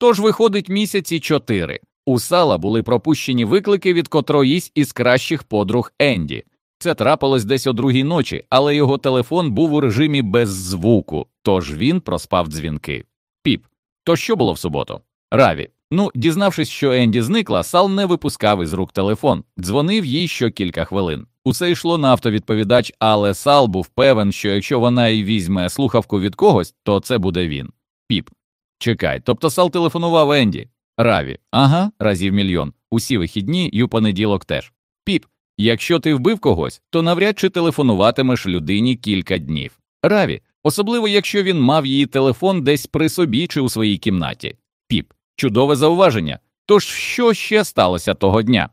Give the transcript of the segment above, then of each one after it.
Тож виходить місяці чотири. У сала були пропущені виклики від котроїсь із кращих подруг Енді. Це трапилось десь о другій ночі, але його телефон був у режимі без звуку, тож він проспав дзвінки. Піп, то що було в суботу? Раві. Ну, дізнавшись, що Енді зникла, Сал не випускав із рук телефон, дзвонив їй що кілька хвилин. Усе йшло на автовідповідач, але Сал був певен, що якщо вона й візьме слухавку від когось, то це буде він. Піп. Чекай, тобто Сал телефонував Енді. Раві. Ага, разів мільйон. Усі вихідні й у понеділок теж. Піп. Якщо ти вбив когось, то навряд чи телефонуватимеш людині кілька днів. Раві, особливо якщо він мав її телефон десь при собі чи у своїй кімнаті. Піп, чудове зауваження. Тож що ще сталося того дня?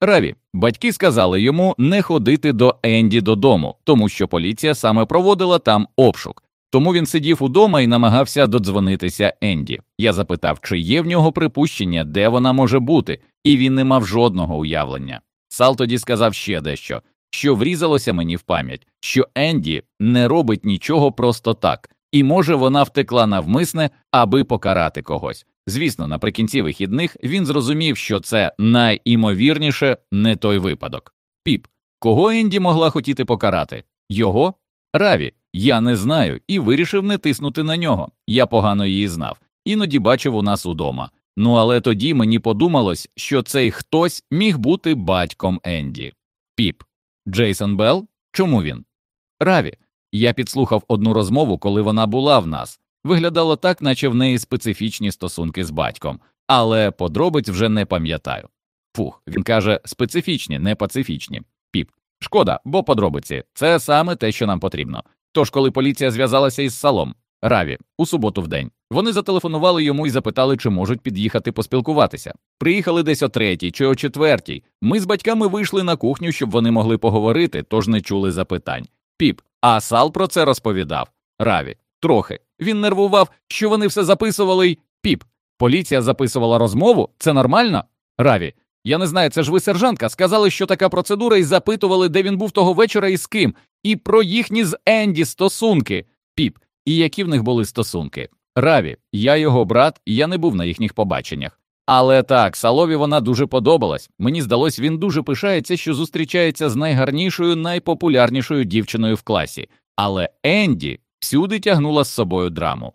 Раві, батьки сказали йому не ходити до Енді додому, тому що поліція саме проводила там обшук. Тому він сидів удома і намагався додзвонитися Енді. Я запитав, чи є в нього припущення, де вона може бути, і він не мав жодного уявлення. Сал тоді сказав ще дещо, що врізалося мені в пам'ять, що Енді не робить нічого просто так, і може вона втекла навмисне, аби покарати когось. Звісно, наприкінці вихідних він зрозумів, що це найімовірніше не той випадок. Піп, кого Енді могла хотіти покарати? Його? Раві, я не знаю, і вирішив не тиснути на нього. Я погано її знав, іноді бачив у нас удома. Ну але тоді мені подумалось, що цей хтось міг бути батьком Енді. Піп, Джейсон Белл? Чому він? Раві. Я підслухав одну розмову, коли вона була в нас. Виглядало так, наче в неї специфічні стосунки з батьком, але подробиць вже не пам'ятаю. Фух, він каже специфічні, не пацифічні. Піп. Шкода, бо подробиці це саме те, що нам потрібно. Тож, коли поліція зв'язалася із салом, Раві, у суботу в день, вони зателефонували йому і запитали, чи можуть під'їхати поспілкуватися. Приїхали десь о третій чи о четвертій. Ми з батьками вийшли на кухню, щоб вони могли поговорити, тож не чули запитань. Піп, а Сал про це розповідав. Раві, трохи. Він нервував, що вони все записували й піп. Поліція записувала розмову? Це нормально? Раві. Я не знаю, це ж ви сержантка. Сказали, що така процедура, і запитували, де він був того вечора і з ким, і про їхні з Енді стосунки. Піп, і які в них були стосунки. Раві, я його брат, і я не був на їхніх побаченнях. Але так, Салові вона дуже подобалась. Мені здалось, він дуже пишається, що зустрічається з найгарнішою, найпопулярнішою дівчиною в класі. Але Енді всюди тягнула з собою драму.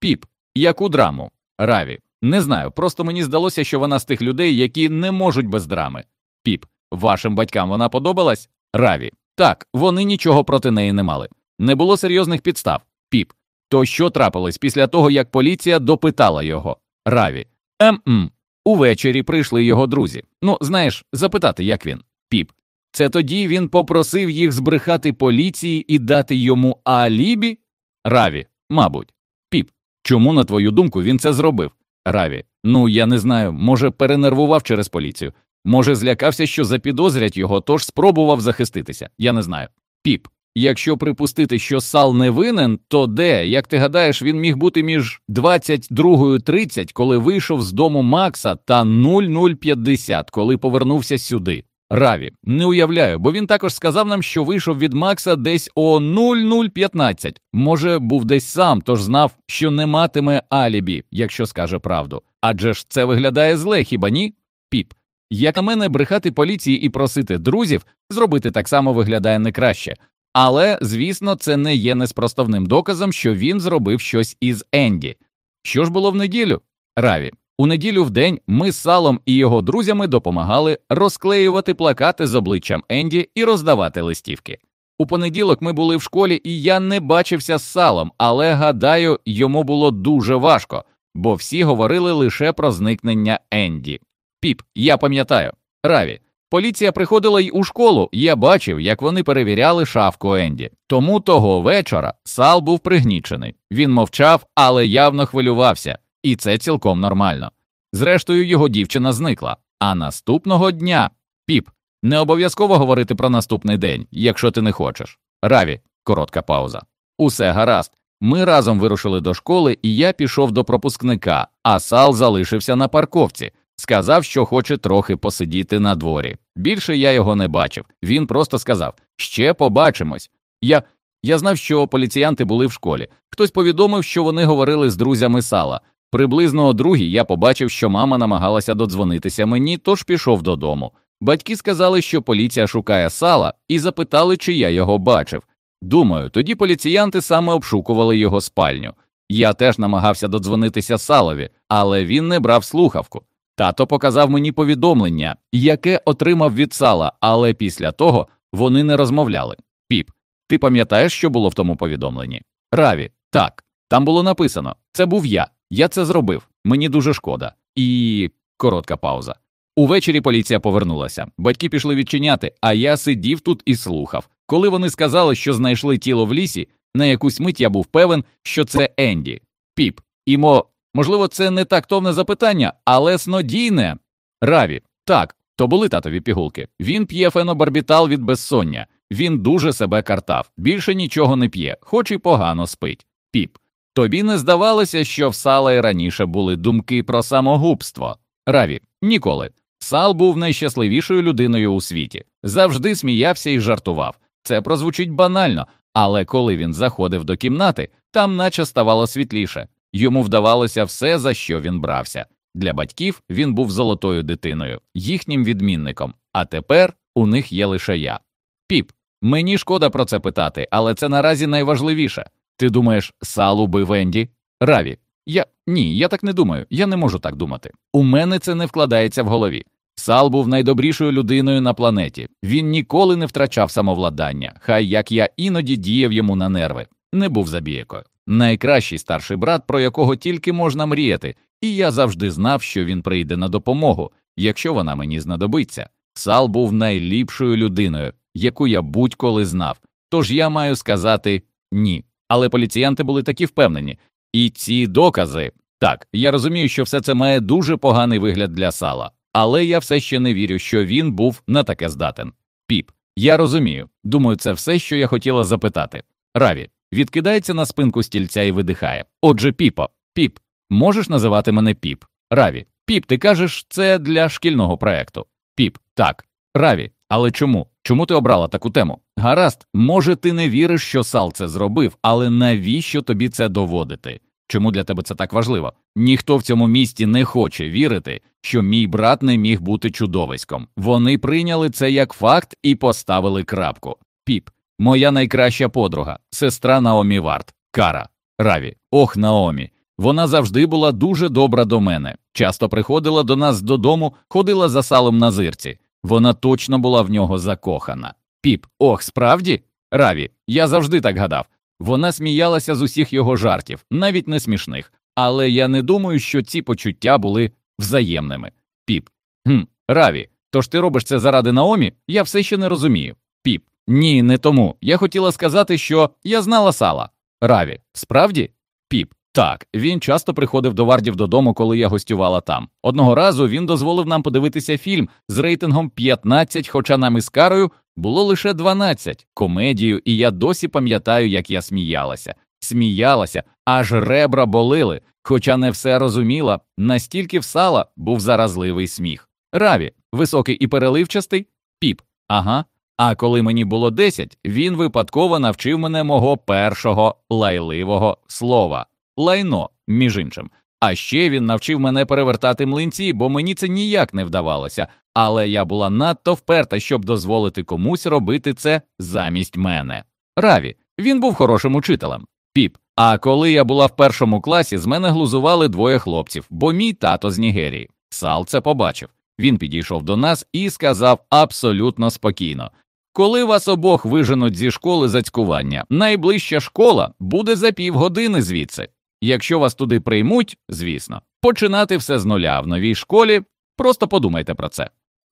Піп, яку драму? Раві. Не знаю, просто мені здалося, що вона з тих людей, які не можуть без драми. Піп, вашим батькам вона подобалась? Раві. Так, вони нічого проти неї не мали. Не було серйозних підстав. Піп. То що трапилось після того, як поліція допитала його? Раві. Ем-м. Увечері прийшли його друзі. Ну, знаєш, запитати, як він. Піп. Це тоді він попросив їх збрехати поліції і дати йому алібі? Раві, мабуть. Піп. Чому, на твою думку, він це зробив? Раві. Ну, я не знаю, може, перенервував через поліцію. Може, злякався, що запідозрять його, тож спробував захиститися. Я не знаю. Піп. Якщо припустити, що Сал не винен, то де, як ти гадаєш, він міг бути між 22.30, коли вийшов з дому Макса, та 00.50, коли повернувся сюди? Раві, не уявляю, бо він також сказав нам, що вийшов від Макса десь о 00.15. Може, був десь сам, тож знав, що не матиме алібі, якщо скаже правду. Адже ж це виглядає зле, хіба ні? Піп. Як на мене, брехати поліції і просити друзів зробити так само виглядає не краще. Але, звісно, це не є неспростовним доказом, що він зробив щось із Енді. Що ж було в неділю? Раві. У неділю в день ми з салом і його друзями допомагали розклеювати плакати з обличчям Енді і роздавати листівки. У понеділок ми були в школі, і я не бачився з салом, але гадаю, йому було дуже важко, бо всі говорили лише про зникнення Енді. Піп, я пам'ятаю, Раві. Поліція приходила й у школу, я бачив, як вони перевіряли шафку Енді. Тому того вечора Сал був пригнічений. Він мовчав, але явно хвилювався, і це цілком нормально. Зрештою, його дівчина зникла. А наступного дня піп, не обов'язково говорити про наступний день, якщо ти не хочеш. Раві, коротка пауза. Усе гаразд. Ми разом вирушили до школи, і я пішов до пропускника, а Сал залишився на парковці. Сказав, що хоче трохи посидіти на дворі. Більше я його не бачив. Він просто сказав ще побачимось. Я я знав, що поліціянти були в школі. Хтось повідомив, що вони говорили з друзями сала. Приблизно о другій я побачив, що мама намагалася додзвонитися мені, тож пішов додому. Батьки сказали, що поліція шукає сала, і запитали, чи я його бачив. Думаю, тоді поліціянти саме обшукували його спальню. Я теж намагався додзвонитися салові, але він не брав слухавку. Тато показав мені повідомлення, яке отримав від сала, але після того вони не розмовляли. Піп, ти пам'ятаєш, що було в тому повідомленні? Раві, так, там було написано: це був я, я це зробив, мені дуже шкода. І коротка пауза. Увечері поліція повернулася. Батьки пішли відчиняти, а я сидів тут і слухав. Коли вони сказали, що знайшли тіло в лісі, на якусь мить я був певен, що це Енді. Піп, імо, можливо, це не тактовне запитання, але снодійне. Раві, так, то були татові пігулки. Він п'є фенобарбітал від безсоння. Він дуже себе картав, більше нічого не п'є, хоч і погано спить. Піп. Тобі не здавалося, що в Сала й раніше були думки про самогубство? Раві, ніколи. Сал був найщасливішою людиною у світі, завжди сміявся і жартував. Це прозвучить банально, але коли він заходив до кімнати, там наче ставало світліше. Йому вдавалося все, за що він брався. Для батьків він був золотою дитиною, їхнім відмінником, а тепер у них є лише я. Піп, мені шкода про це питати, але це наразі найважливіше. Ти думаєш, Сал убив Енді? Раві. Я ні, я так не думаю, я не можу так думати. У мене це не вкладається в голові. Сал був найдобрішою людиною на планеті. Він ніколи не втрачав самовладання, хай як я іноді діяв йому на нерви, не був забіякою. Найкращий старший брат, про якого тільки можна мріяти, і я завжди знав, що він прийде на допомогу, якщо вона мені знадобиться. Сал був найліпшою людиною, яку я будь-коли знав. Тож я маю сказати ні. Але поліціянти були такі впевнені, і ці докази так, я розумію, що все це має дуже поганий вигляд для сала, але я все ще не вірю, що він був на таке здатен. Піп, я розумію. Думаю, це все, що я хотіла запитати. Раві відкидається на спинку стільця і видихає. Отже, піпо, піп, можеш називати мене піп. Раві, піп, ти кажеш, це для шкільного проекту. Піп, так. Раві, але чому? Чому ти обрала таку тему? Гаразд, може, ти не віриш, що Сал це зробив, але навіщо тобі це доводити? Чому для тебе це так важливо? Ніхто в цьому місті не хоче вірити, що мій брат не міг бути чудовиськом. Вони прийняли це як факт і поставили крапку. Піп, моя найкраща подруга, сестра Наомі Варт, Кара, Раві, ох, Наомі. Вона завжди була дуже добра до мене. Часто приходила до нас додому, ходила за салом на зирці. Вона точно була в нього закохана. Піп, ох, справді? Раві, я завжди так гадав. Вона сміялася з усіх його жартів, навіть не смішних, але я не думаю, що ці почуття були взаємними. Піп. Хм, Раві, тож ти робиш це заради Наомі? Я все ще не розумію. Піп. Ні, не тому. Я хотіла сказати, що я знала сала. Раві, справді? Піп. Так, він часто приходив до Вардів додому, коли я гостювала там. Одного разу він дозволив нам подивитися фільм з рейтингом 15, хоча нам із карою було лише 12, комедію, і я досі пам'ятаю, як я сміялася. Сміялася, аж ребра болили, хоча не все розуміла, настільки в сала був заразливий сміх. Раві, високий і переливчастий, піп, ага. А коли мені було 10, він випадково навчив мене мого першого лайливого слова лайно, між іншим. А ще він навчив мене перевертати млинці, бо мені це ніяк не вдавалося, але я була надто вперта, щоб дозволити комусь робити це замість мене. Раві, він був хорошим учителем. Піп. А коли я була в першому класі, з мене глузували двоє хлопців, бо мій тато з Нігерії. Сал це побачив. Він підійшов до нас і сказав абсолютно спокійно: коли вас обох виженуть зі школи за цькування, найближча школа буде за півгодини звідси. Якщо вас туди приймуть, звісно, починати все з нуля в новій школі, просто подумайте про це.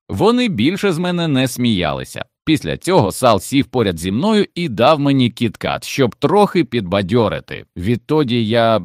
Вони більше з мене не сміялися. Після цього Сал сів поряд зі мною і дав мені KitKat, щоб трохи підбадьорити. Відтоді я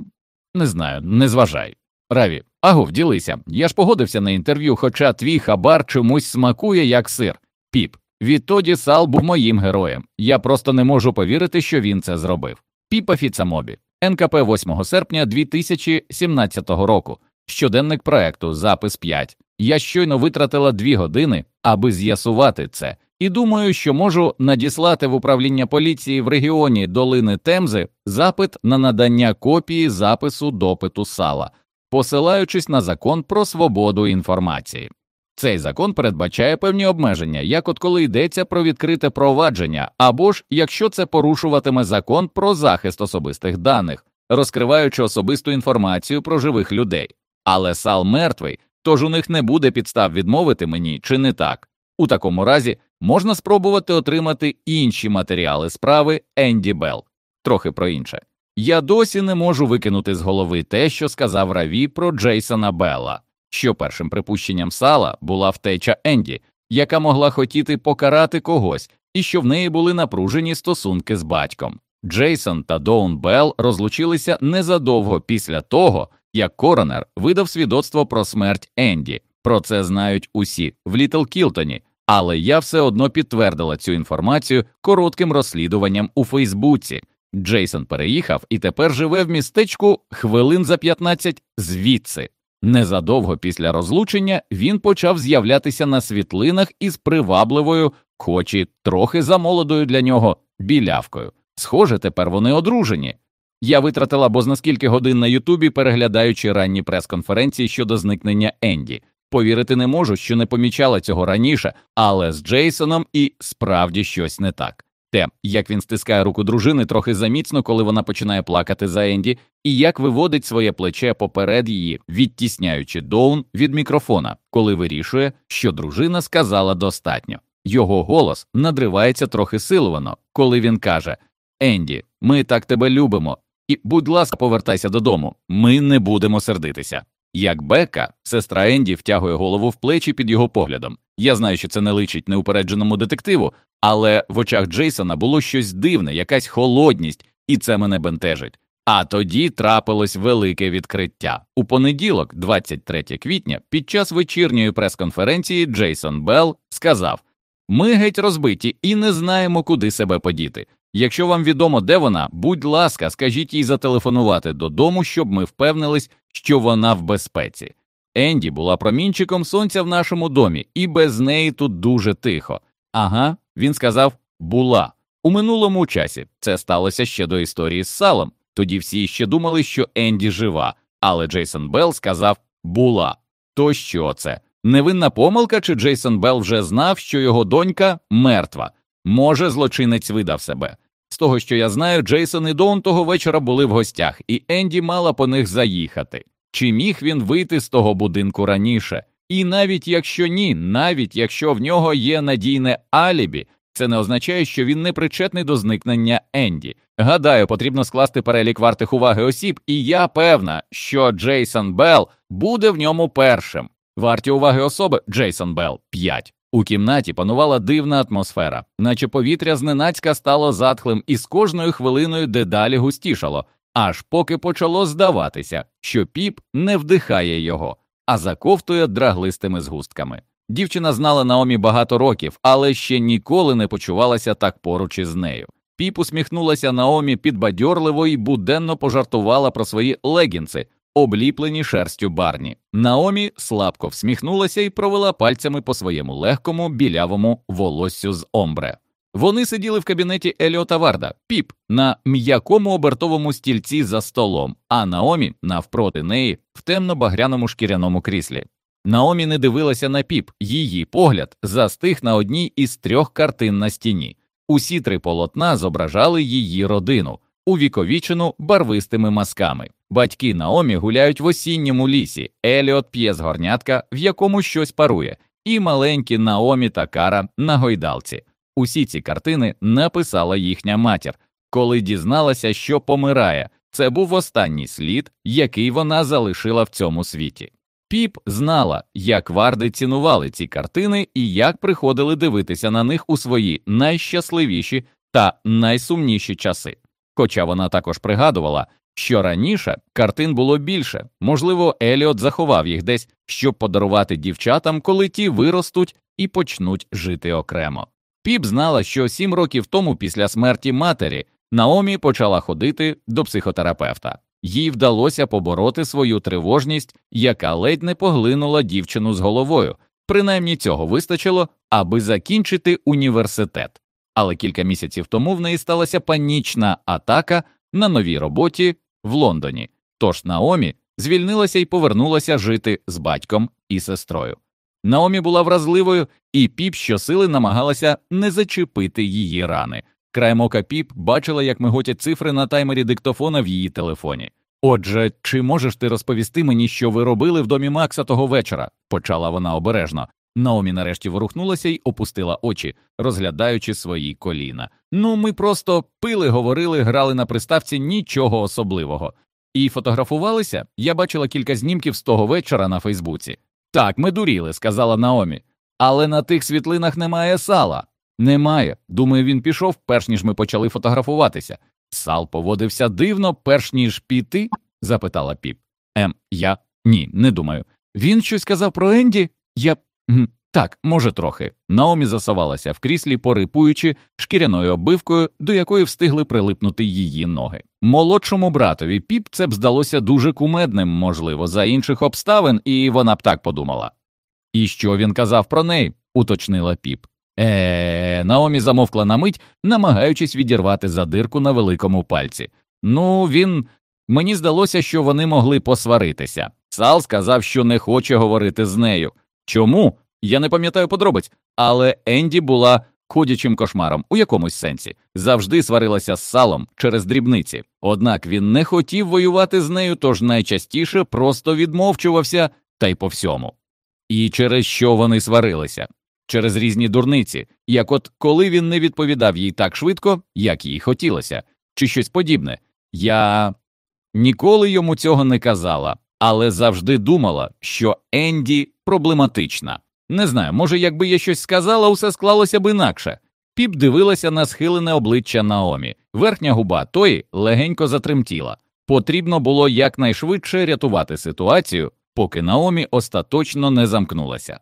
не знаю, не зважай. Раві, агов, ділися. Я ж погодився на інтерв'ю, хоча твій хабар чомусь смакує як сир. Піп. Відтоді Сал був моїм героєм. Я просто не можу повірити, що він це зробив. Піпа Фіцамобі. НКП 8 серпня 2017 року. Щоденник проекту, запис 5. Я щойно витратила дві години, аби з'ясувати це, і думаю, що можу надіслати в управління поліції в регіоні долини Темзи запит на надання копії запису допиту сала. посилаючись на закон про свободу інформації. Цей закон передбачає певні обмеження, як от коли йдеться про відкрите провадження, або ж якщо це порушуватиме закон про захист особистих даних, розкриваючи особисту інформацію про живих людей. Але Сал мертвий, тож у них не буде підстав відмовити мені чи не так. У такому разі можна спробувати отримати інші матеріали справи Енді Белл. Трохи про інше. Я досі не можу викинути з голови те, що сказав Раві про Джейсона Белла, що першим припущенням сала була втеча Енді, яка могла хотіти покарати когось, і що в неї були напружені стосунки з батьком. Джейсон та Доун Белл розлучилися незадовго після того, як коронер видав свідоцтво про смерть Енді. Про це знають усі в Літл Кілтоні, але я все одно підтвердила цю інформацію коротким розслідуванням у Фейсбуці. Джейсон переїхав і тепер живе в містечку хвилин за 15 звідси. Незадовго після розлучення він почав з'являтися на світлинах із привабливою, хоч і трохи замолодою для нього білявкою. Схоже, тепер вони одружені. Я витратила бозна скільки годин на Ютубі, переглядаючи ранні прес-конференції щодо зникнення Енді. Повірити не можу, що не помічала цього раніше, але з Джейсоном і справді щось не так. Те, як він стискає руку дружини трохи заміцно, коли вона починає плакати за Енді, і як виводить своє плече поперед її, відтісняючи Доун від мікрофона, коли вирішує, що дружина сказала достатньо. Його голос надривається трохи силовано, коли він каже Енді, ми так тебе любимо, і, будь ласка, повертайся додому, ми не будемо сердитися. Як Бека, сестра Енді втягує голову в плечі під його поглядом. Я знаю, що це не личить неупередженому детективу, але в очах Джейсона було щось дивне, якась холодність, і це мене бентежить. А тоді трапилось велике відкриття. У понеділок, 23 квітня, під час вечірньої прес-конференції Джейсон Белл сказав: Ми геть розбиті і не знаємо, куди себе подіти. Якщо вам відомо, де вона, будь ласка, скажіть їй зателефонувати додому, щоб ми впевнились, що вона в безпеці. Енді була промінчиком сонця в нашому домі, і без неї тут дуже тихо. Ага, він сказав була. У минулому часі це сталося ще до історії з салом. Тоді всі ще думали, що Енді жива, але Джейсон Белл сказав була. То що це? Невинна помилка, чи Джейсон Белл вже знав, що його донька мертва? Може, злочинець видав себе. З того, що я знаю, Джейсон і Доун того вечора були в гостях, і Енді мала по них заїхати. Чи міг він вийти з того будинку раніше? І навіть якщо ні, навіть якщо в нього є надійне алібі, це не означає, що він не причетний до зникнення Енді. Гадаю, потрібно скласти перелік вартих уваги осіб, і я певна, що Джейсон Белл буде в ньому першим. Варті уваги особи Джейсон Белл 5. У кімнаті панувала дивна атмосфера, наче повітря зненацька стало затхлим і з кожною хвилиною дедалі густішало, аж поки почало здаватися, що піп не вдихає його, а заковтує драглистими згустками. Дівчина знала Наомі багато років, але ще ніколи не почувалася так поруч із нею. Піп усміхнулася Наомі підбадьорливо і буденно пожартувала про свої легінси, обліплені шерстю барні. Наомі слабко всміхнулася і провела пальцями по своєму легкому білявому волоссю з омбре. Вони сиділи в кабінеті Еліота Варда, піп на м'якому обертовому стільці за столом, а Наомі навпроти неї в темно-багряному шкіряному кріслі. Наомі не дивилася на піп, її погляд застиг на одній із трьох картин на стіні. Усі три полотна зображали її родину, увіковічену барвистими масками. Батьки Наомі гуляють в осінньому лісі, Еліот п'є з горнятка, в якому щось парує, і маленькі Наомі та Кара на гойдалці. Усі ці картини написала їхня матір, коли дізналася, що помирає. Це був останній слід, який вона залишила в цьому світі. Піп знала, як варди цінували ці картини і як приходили дивитися на них у свої найщасливіші та найсумніші часи. Хоча вона також пригадувала, що раніше картин було більше, можливо, Еліот заховав їх десь, щоб подарувати дівчатам, коли ті виростуть і почнуть жити окремо. Піп знала, що сім років тому, після смерті матері, Наомі почала ходити до психотерапевта. Їй вдалося побороти свою тривожність, яка ледь не поглинула дівчину з головою. Принаймні цього вистачило, аби закінчити університет. Але кілька місяців тому в неї сталася панічна атака на новій роботі в Лондоні. Тож Наомі звільнилася і повернулася жити з батьком і сестрою. Наомі була вразливою, і піп щосили намагалася не зачепити її рани. Краєм ока піп бачила, як миготять цифри на таймері диктофона в її телефоні. Отже, чи можеш ти розповісти мені, що ви робили в домі Макса того вечора? почала вона обережно. Наомі нарешті ворухнулася і опустила очі, розглядаючи свої коліна. Ну, ми просто пили, говорили, грали на приставці нічого особливого. І фотографувалися. Я бачила кілька знімків з того вечора на Фейсбуці. Так, ми дуріли, сказала Наомі. Але на тих світлинах немає сала. Немає. Думаю, він пішов, перш ніж ми почали фотографуватися. Сал поводився дивно, перш ніж піти? запитала піп. Ем, я ні, не думаю. Він щось сказав про Енді? Я так, може, трохи. Наомі засувалася в кріслі, порипуючи шкіряною оббивкою, до якої встигли прилипнути її ноги. Молодшому братові піп це б здалося дуже кумедним, можливо, за інших обставин, і вона б так подумала. І що він казав про неї? уточнила піп. Е, Наомі замовкла на мить, намагаючись відірвати задирку на великому пальці. Ну, він. Мені здалося, що вони могли посваритися. Сал сказав, що не хоче говорити з нею. Чому? Я не пам'ятаю подробиць, але Енді була ходячим кошмаром у якомусь сенсі, завжди сварилася з салом через дрібниці. Однак він не хотів воювати з нею, тож найчастіше просто відмовчувався та й по всьому. І через що вони сварилися? Через різні дурниці, як от коли він не відповідав їй так швидко, як їй хотілося, чи щось подібне. Я ніколи йому цього не казала, але завжди думала, що Енді проблематична. Не знаю, може, якби я щось сказала, усе склалося б інакше. Піп дивилася на схилене обличчя Наомі, верхня губа тої легенько затремтіла. Потрібно було якнайшвидше рятувати ситуацію, поки Наомі остаточно не замкнулася.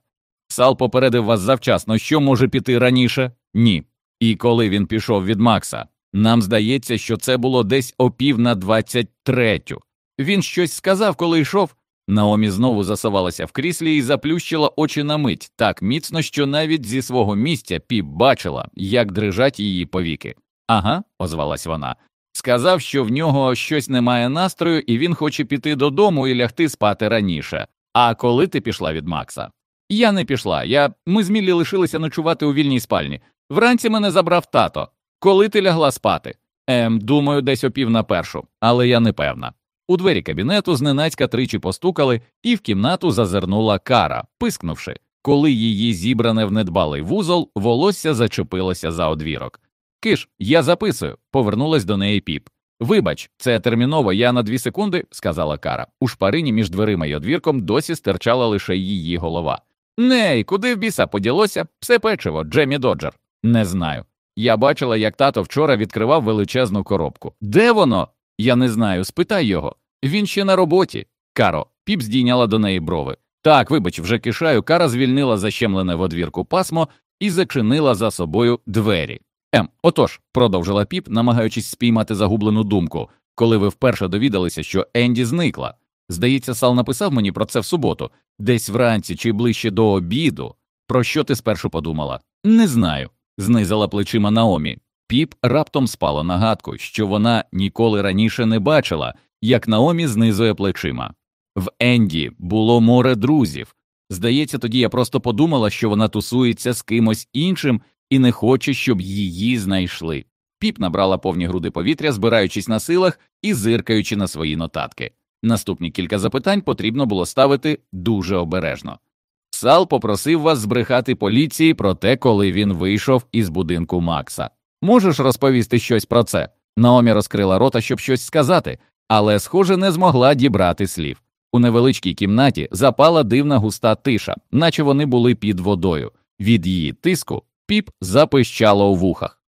Сал попередив вас завчасно, що може піти раніше? Ні. І коли він пішов від Макса, нам здається, що це було десь о пів на двадцять третю. Він щось сказав, коли йшов. Наомі знову засувалася в кріслі і заплющила очі на мить так міцно, що навіть зі свого місця піп бачила, як дрижать її повіки. Ага, озвалась вона. Сказав, що в нього щось немає настрою, і він хоче піти додому і лягти спати раніше. А коли ти пішла від Макса? Я не пішла. Я... Ми з Міллі лишилися ночувати у вільній спальні. Вранці мене забрав тато. Коли ти лягла спати? Ем, думаю, десь о пів на першу, але я не певна. У двері кабінету зненацька тричі постукали, і в кімнату зазирнула кара, пискнувши. Коли її зібране в недбалий вузол, волосся зачепилося за одвірок. Киш, я записую, повернулась до неї піп. Вибач, це терміново, я на дві секунди, сказала Кара. У шпарині між дверима й одвірком досі стирчала лише її голова. Ней, куди в біса поділося? Все печиво, Джемі Доджер. Не знаю. Я бачила, як тато вчора відкривав величезну коробку. Де воно? Я не знаю, спитай його. Він ще на роботі. Каро, піп здійняла до неї брови. Так, вибач, вже кишаю, кара звільнила защемлене в одвірку пасмо і зачинила за собою двері. Ем, отож, продовжила піп, намагаючись спіймати загублену думку, коли ви вперше довідалися, що Енді зникла. Здається, Сал написав мені про це в суботу, десь вранці чи ближче до обіду. Про що ти спершу подумала? Не знаю, знизила плечима Наомі. Піп раптом спала нагадку, що вона ніколи раніше не бачила, як Наомі знизує плечима. В Енді було море друзів. Здається, тоді я просто подумала, що вона тусується з кимось іншим і не хоче, щоб її знайшли. Піп набрала повні груди повітря, збираючись на силах і зиркаючи на свої нотатки. Наступні кілька запитань потрібно було ставити дуже обережно. Сал попросив вас збрехати поліції про те, коли він вийшов із будинку Макса. Можеш розповісти щось про це? Наомі розкрила рота, щоб щось сказати, але, схоже, не змогла дібрати слів. У невеличкій кімнаті запала дивна густа тиша, наче вони були під водою. Від її тиску піп запищало у вухах.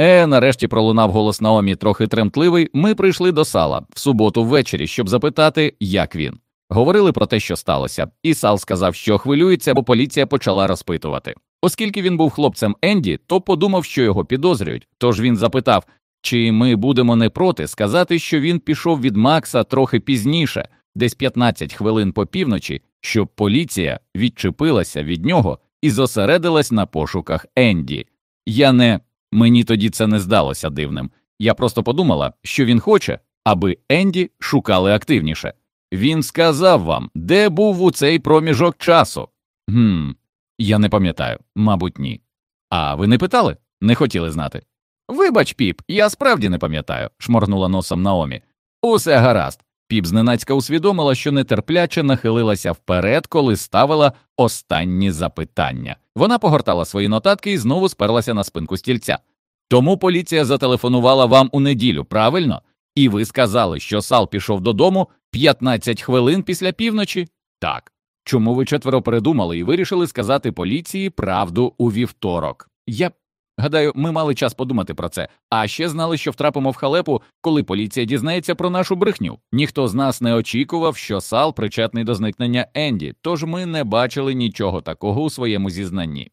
Е, нарешті пролунав голос Наомі трохи тремтливий. Ми прийшли до сала в суботу ввечері, щоб запитати, як він. Говорили про те, що сталося, і Сал сказав, що хвилюється, бо поліція почала розпитувати. Оскільки він був хлопцем Енді, то подумав, що його підозрюють. Тож він запитав, чи ми будемо не проти сказати, що він пішов від Макса трохи пізніше, десь 15 хвилин по півночі, щоб поліція відчепилася від нього і зосередилась на пошуках Енді. Я не мені тоді це не здалося дивним. Я просто подумала, що він хоче, аби Енді шукали активніше. Він сказав вам, де був у цей проміжок часу. Гм, я не пам'ятаю, мабуть, ні. А ви не питали? Не хотіли знати. Вибач, піп, я справді не пам'ятаю, шморгнула носом Наомі. Усе гаразд. Піп зненацька усвідомила, що нетерпляче нахилилася вперед, коли ставила останні запитання. Вона погортала свої нотатки і знову сперлася на спинку стільця. Тому поліція зателефонувала вам у неділю, правильно? І ви сказали, що Сал пішов додому 15 хвилин після півночі? Так. Чому ви четверо передумали і вирішили сказати поліції правду у вівторок? Я гадаю, ми мали час подумати про це, а ще знали, що втрапимо в халепу, коли поліція дізнається про нашу брехню. Ніхто з нас не очікував, що Сал причетний до зникнення Енді, тож ми не бачили нічого такого у своєму зізнанні.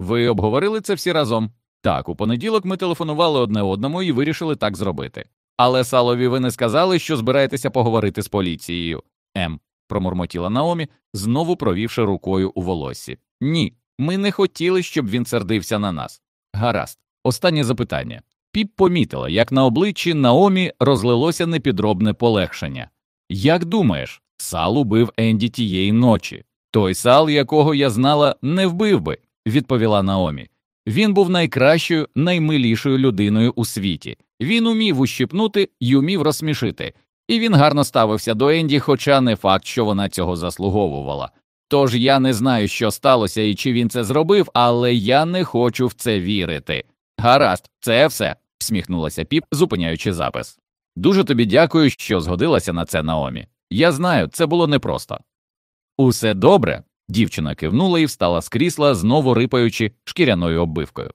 Ви обговорили це всі разом? Так, у понеділок ми телефонували одне одному і вирішили так зробити. Але Салові ви не сказали, що збираєтеся поговорити з поліцією. М. промурмотіла Наомі, знову провівши рукою у волоссі. Ні, ми не хотіли, щоб він сердився на нас. Гаразд, останнє запитання. Піп помітила, як на обличчі Наомі розлилося непідробне полегшення. Як думаєш, Сал убив Енді тієї ночі? Той сал, якого я знала, не вбив би, відповіла Наомі. Він був найкращою, наймилішою людиною у світі. Він умів ущипнути й умів розсмішити, і він гарно ставився до Енді, хоча не факт, що вона цього заслуговувала. Тож я не знаю, що сталося і чи він це зробив, але я не хочу в це вірити. Гаразд, це все, всміхнулася піп, зупиняючи запис. Дуже тобі дякую, що згодилася на це Наомі. Я знаю, це було непросто. Усе добре. Дівчина кивнула і встала з крісла, знову рипаючи шкіряною оббивкою.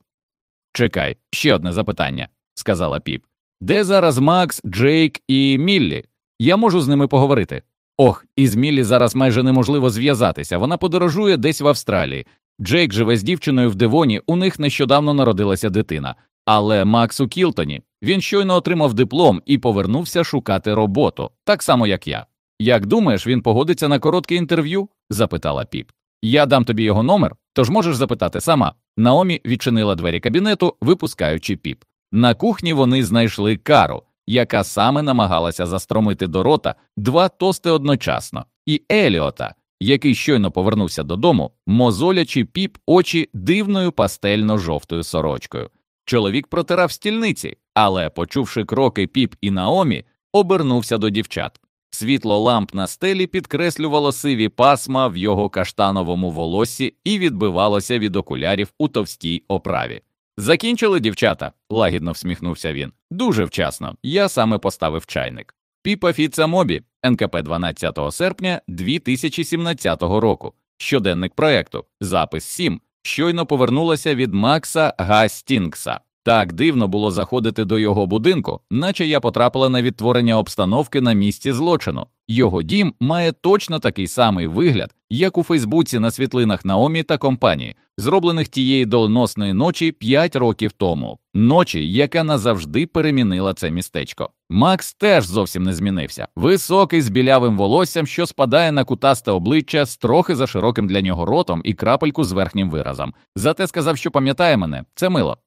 Чекай, ще одне запитання, сказала піп. Де зараз Макс, Джейк і Міллі? Я можу з ними поговорити. Ох, із Міллі зараз майже неможливо зв'язатися. Вона подорожує десь в Австралії. Джейк живе з дівчиною в Девоні, у них нещодавно народилася дитина. Але Макс у Кілтоні він щойно отримав диплом і повернувся шукати роботу, так само як я. Як думаєш, він погодиться на коротке інтерв'ю? запитала піп. Я дам тобі його номер, тож можеш запитати сама. Наомі відчинила двері кабінету, випускаючи піп. На кухні вони знайшли кару, яка саме намагалася застромити до рота два тости одночасно, і Еліота, який щойно повернувся додому, мозолячи піп очі дивною пастельно-жовтою сорочкою. Чоловік протирав стільниці, але, почувши кроки піп і Наомі, обернувся до дівчат. Світло ламп на стелі підкреслювало сиві пасма в його каштановому волоссі і відбивалося від окулярів у товстій оправі. Закінчили дівчата, лагідно всміхнувся він. Дуже вчасно. Я саме поставив чайник. Піпа Фіца Мобі, НКП 12 серпня 2017 року. Щоденник проекту, запис 7. Щойно повернулася від Макса Гастінгса. Так дивно було заходити до його будинку, наче я потрапила на відтворення обстановки на місці злочину. Його дім має точно такий самий вигляд, як у Фейсбуці на світлинах Наомі та компанії, зроблених тієї доленосної ночі 5 років тому, ночі, яка назавжди перемінила це містечко. Макс теж зовсім не змінився. Високий з білявим волоссям, що спадає на кутасте обличчя з трохи за широким для нього ротом і крапельку з верхнім виразом. Зате сказав, що пам'ятає мене, це мило.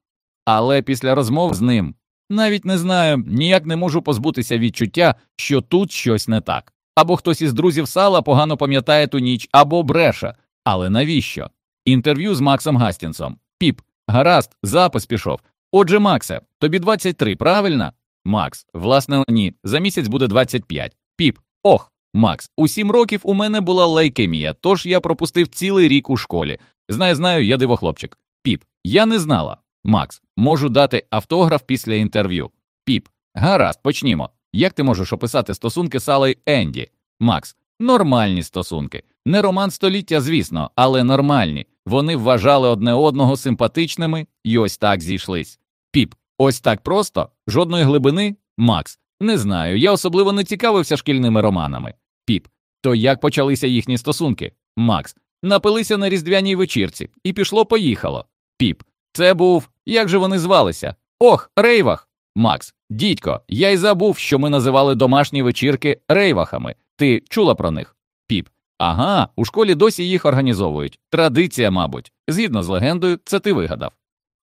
Але після розмов з ним навіть не знаю, ніяк не можу позбутися відчуття, що тут щось не так. Або хтось із друзів сала погано пам'ятає ту ніч, або бреше. Але навіщо? Інтерв'ю з Максом Гастінсом. Піп, гаразд, запис пішов. Отже, Максе, тобі 23, правильно? Макс, власне, ні. За місяць буде 25. Піп, ох, Макс, у сім років у мене була лейкемія, тож я пропустив цілий рік у школі. Знаю, знаю, я дивохлопчик. Піп, я не знала. Макс, можу дати автограф після інтерв'ю. Піп, гаразд, почнімо. Як ти можеш описати стосунки Сала й Енді? Макс, нормальні стосунки. Не роман століття, звісно, але нормальні. Вони вважали одне одного симпатичними і ось так зійшлись. Піп, ось так просто? Жодної глибини? Макс, не знаю. Я особливо не цікавився шкільними романами. Піп, то як почалися їхні стосунки? Макс, напилися на різдвяній вечірці, і пішло поїхало. Піп, це був. Як же вони звалися? Ох, Рейвах. Макс, дідько, я й забув, що ми називали домашні вечірки рейвахами. Ти чула про них? Піп. Ага, у школі досі їх організовують. Традиція, мабуть. Згідно з легендою, це ти вигадав.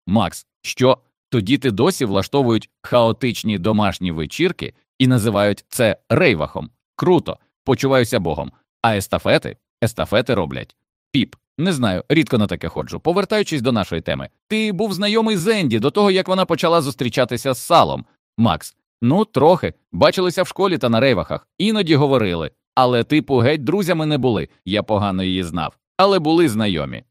Макс, що? Тобто досі влаштовують хаотичні домашні вечірки і називають це рейвахом. Круто. почуваюся богом. А естафети? Естафети роблять. Піп, не знаю, рідко на таке ходжу. Повертаючись до нашої теми, ти був знайомий з Енді до того, як вона почала зустрічатися з салом. Макс, ну трохи. Бачилися в школі та на рейвахах, іноді говорили. Але, типу, геть друзями не були. Я погано її знав, але були знайомі.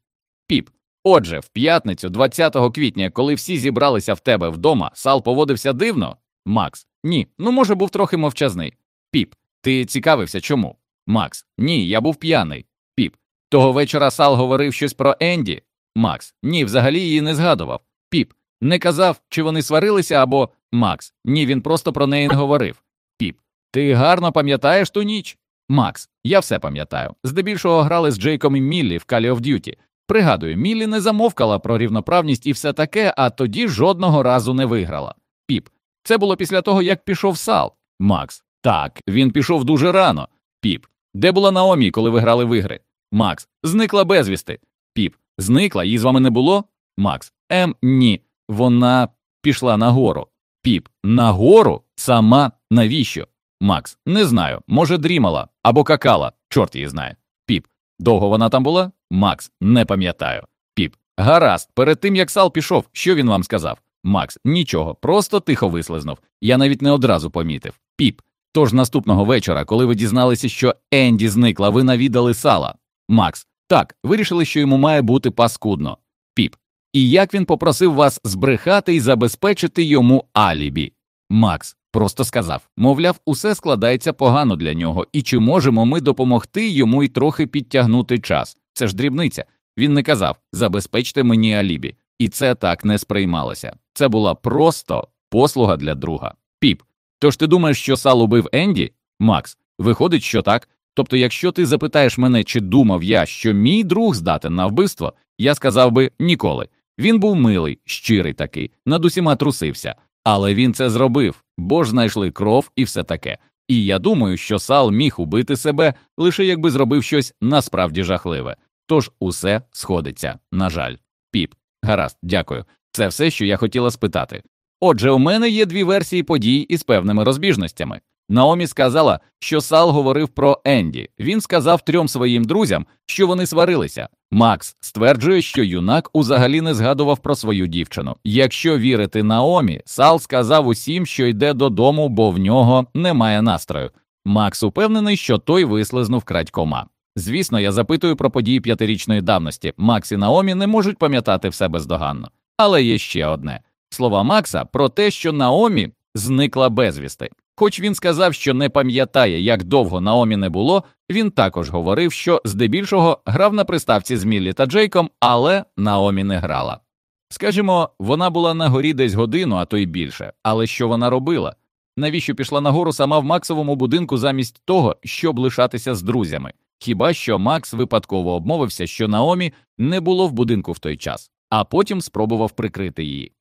Піп. Отже, в п'ятницю, 20 квітня, коли всі зібралися в тебе вдома, сал поводився дивно? Макс. Ні. Ну, може, був трохи мовчазний. Піп. Ти цікавився чому? Макс. Ні, я був п'яний. Того вечора Сал говорив щось про Енді. Макс. Ні, взагалі її не згадував. Піп. Не казав, чи вони сварилися або Макс. Ні, він просто про неї не говорив. Піп. Ти гарно пам'ятаєш ту ніч? Макс. Я все пам'ятаю. Здебільшого грали з Джейком і Міллі в Call of Duty. Пригадую, Міллі не замовкала про рівноправність і все таке, а тоді жодного разу не виграла. Піп. Це було після того, як пішов Сал. Макс. Так, він пішов дуже рано. Піп. Де була Наомі, коли ви грали в ігри? Макс. Зникла безвісти. Піп. Зникла, її з вами не було? Макс. Ем, ні. Вона пішла нагору. Піп. Нагору? Сама навіщо? Макс. Не знаю. Може, дрімала або какала. Чорт її знає. Піп. Довго вона там була? Макс. Не пам'ятаю. Піп. Гаразд. Перед тим як Сал пішов, що він вам сказав? Макс. Нічого. Просто тихо вислизнув. Я навіть не одразу помітив. Піп. Тож наступного вечора, коли ви дізналися, що Енді зникла, ви навідали сала. Макс. Так, вирішили, що йому має бути паскудно. Піп. І як він попросив вас збрехати і забезпечити йому алібі? Макс просто сказав мовляв, усе складається погано для нього, і чи можемо ми допомогти йому й трохи підтягнути час? Це ж дрібниця. Він не казав забезпечте мені алібі, і це так не сприймалося. Це була просто послуга для друга. Піп. Тож ти думаєш, що Сал убив Енді? Макс, виходить, що так. Тобто, якщо ти запитаєш мене, чи думав я, що мій друг здатен на вбивство, я сказав би ніколи. Він був милий, щирий такий, над усіма трусився, але він це зробив, бо ж знайшли кров і все таке. І я думаю, що Сал міг убити себе лише якби зробив щось насправді жахливе. Тож усе сходиться, на жаль. Піп, гаразд, дякую. Це все, що я хотіла спитати. Отже, у мене є дві версії подій із певними розбіжностями. Наомі сказала, що Сал говорив про Енді. Він сказав трьом своїм друзям, що вони сварилися. Макс стверджує, що юнак узагалі не згадував про свою дівчину. Якщо вірити Наомі, Сал сказав усім, що йде додому, бо в нього немає настрою. Макс упевнений, що той вислизнув крадькома. Звісно, я запитую про події п'ятирічної давності. Макс і Наомі не можуть пам'ятати все бездоганно. Але є ще одне слова Макса про те, що Наомі зникла безвісти. Хоч він сказав, що не пам'ятає, як довго Наомі не було, він також говорив, що здебільшого грав на приставці з Міллі та Джейком, але Наомі не грала. Скажімо, вона була на горі десь годину, а то й більше, але що вона робила? Навіщо пішла нагору сама в Максовому будинку замість того, щоб лишатися з друзями? Хіба що Макс випадково обмовився, що Наомі не було в будинку в той час, а потім спробував прикрити її.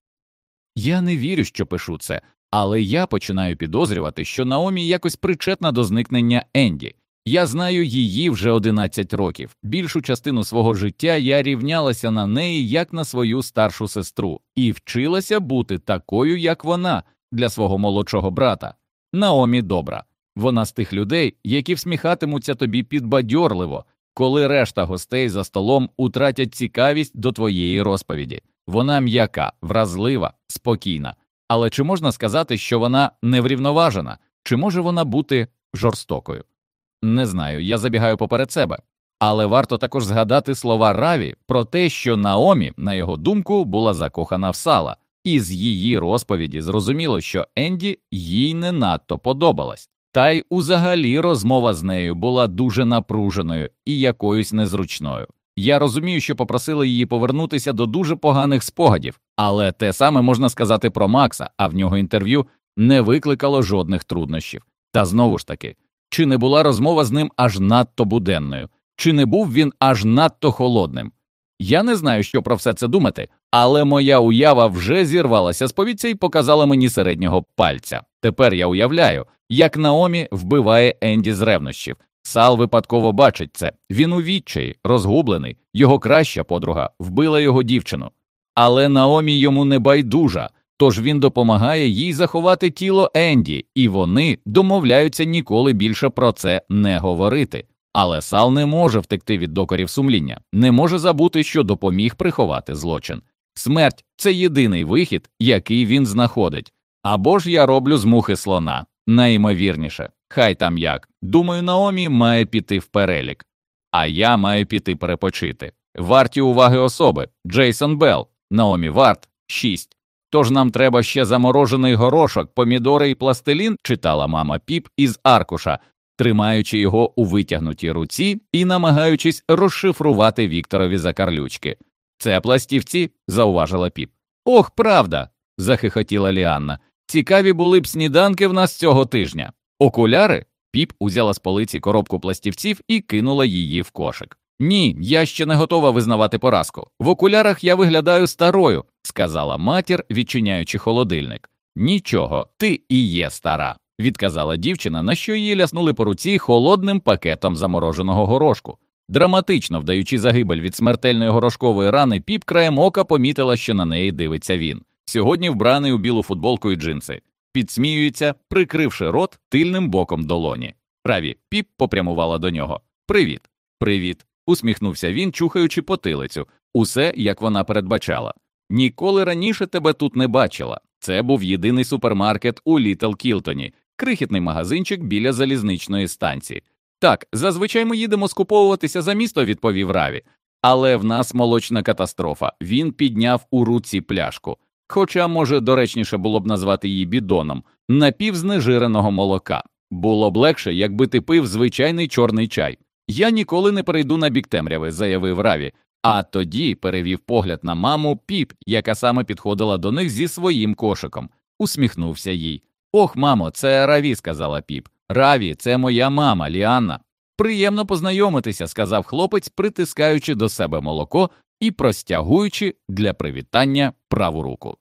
Я не вірю, що пишу це, але я починаю підозрювати, що Наомі якось причетна до зникнення Енді. Я знаю її вже 11 років. Більшу частину свого життя я рівнялася на неї як на свою старшу сестру, і вчилася бути такою, як вона, для свого молодшого брата. Наомі добра. Вона з тих людей, які всміхатимуться тобі підбадьорливо, коли решта гостей за столом утратять цікавість до твоєї розповіді. Вона м'яка, вразлива, спокійна. Але чи можна сказати, що вона неврівноважена, чи може вона бути жорстокою? Не знаю, я забігаю поперед себе. Але варто також згадати слова Раві про те, що Наомі, на його думку, була закохана в сала, і з її розповіді зрозуміло, що Енді їй не надто подобалась. Та й узагалі розмова з нею була дуже напруженою і якоюсь незручною. Я розумію, що попросили її повернутися до дуже поганих спогадів, але те саме можна сказати про Макса, а в нього інтерв'ю не викликало жодних труднощів. Та знову ж таки, чи не була розмова з ним аж надто буденною, чи не був він аж надто холодним? Я не знаю, що про все це думати, але моя уява вже зірвалася з повіця і показала мені середнього пальця. Тепер я уявляю, як Наомі вбиває Енді з ревнощів. Сал випадково бачить це. Він у відчаї, розгублений, його краща подруга вбила його дівчину. Але Наомі йому не байдужа. Тож він допомагає їй заховати тіло Енді, і вони домовляються ніколи більше про це не говорити. Але Сал не може втекти від докорів сумління, не може забути, що допоміг приховати злочин. Смерть це єдиний вихід, який він знаходить. Або ж я роблю з мухи слона. Найімовірніше, хай там як. Думаю, Наомі має піти в перелік, а я маю піти перепочити. Варті уваги особи Джейсон Белл, Наомі Варт 6. Тож нам треба ще заморожений горошок, помідори і пластилін, читала мама піп із аркуша, тримаючи його у витягнутій руці і намагаючись розшифрувати Вікторові закарлючки. Це пластівці, зауважила піп. Ох, правда. захихотіла Ліанна. Цікаві були б сніданки в нас цього тижня. Окуляри? Піп узяла з полиці коробку пластівців і кинула її в кошик. Ні, я ще не готова визнавати поразку. В окулярах я виглядаю старою, сказала матір, відчиняючи холодильник. Нічого, ти і є стара, відказала дівчина, на що її ляснули по руці холодним пакетом замороженого горошку. Драматично вдаючи загибель від смертельної горошкової рани, піп краєм ока помітила, що на неї дивиться він. Сьогодні вбраний у білу футболку і джинси, підсміюється, прикривши рот тильним боком долоні. Праві піп попрямувала до нього. Привіт, привіт. усміхнувся він, чухаючи потилицю. Усе як вона передбачала. Ніколи раніше тебе тут не бачила. Це був єдиний супермаркет у Літл Кілтоні, крихітний магазинчик біля залізничної станції. Так, зазвичай ми їдемо скуповуватися за місто, відповів Раві. Але в нас молочна катастрофа. Він підняв у руці пляшку. Хоча, може, доречніше було б назвати її бідоном, напівзнежиреного молока. Було б легше, якби ти пив звичайний чорний чай. Я ніколи не перейду на бік темряви, заявив Раві, а тоді перевів погляд на маму піп, яка саме підходила до них зі своїм кошиком. Усміхнувся їй. Ох, мамо, це Раві, сказала піп. Раві, це моя мама, Ліанна. Приємно познайомитися, сказав хлопець, притискаючи до себе молоко і простягуючи для привітання праву руку.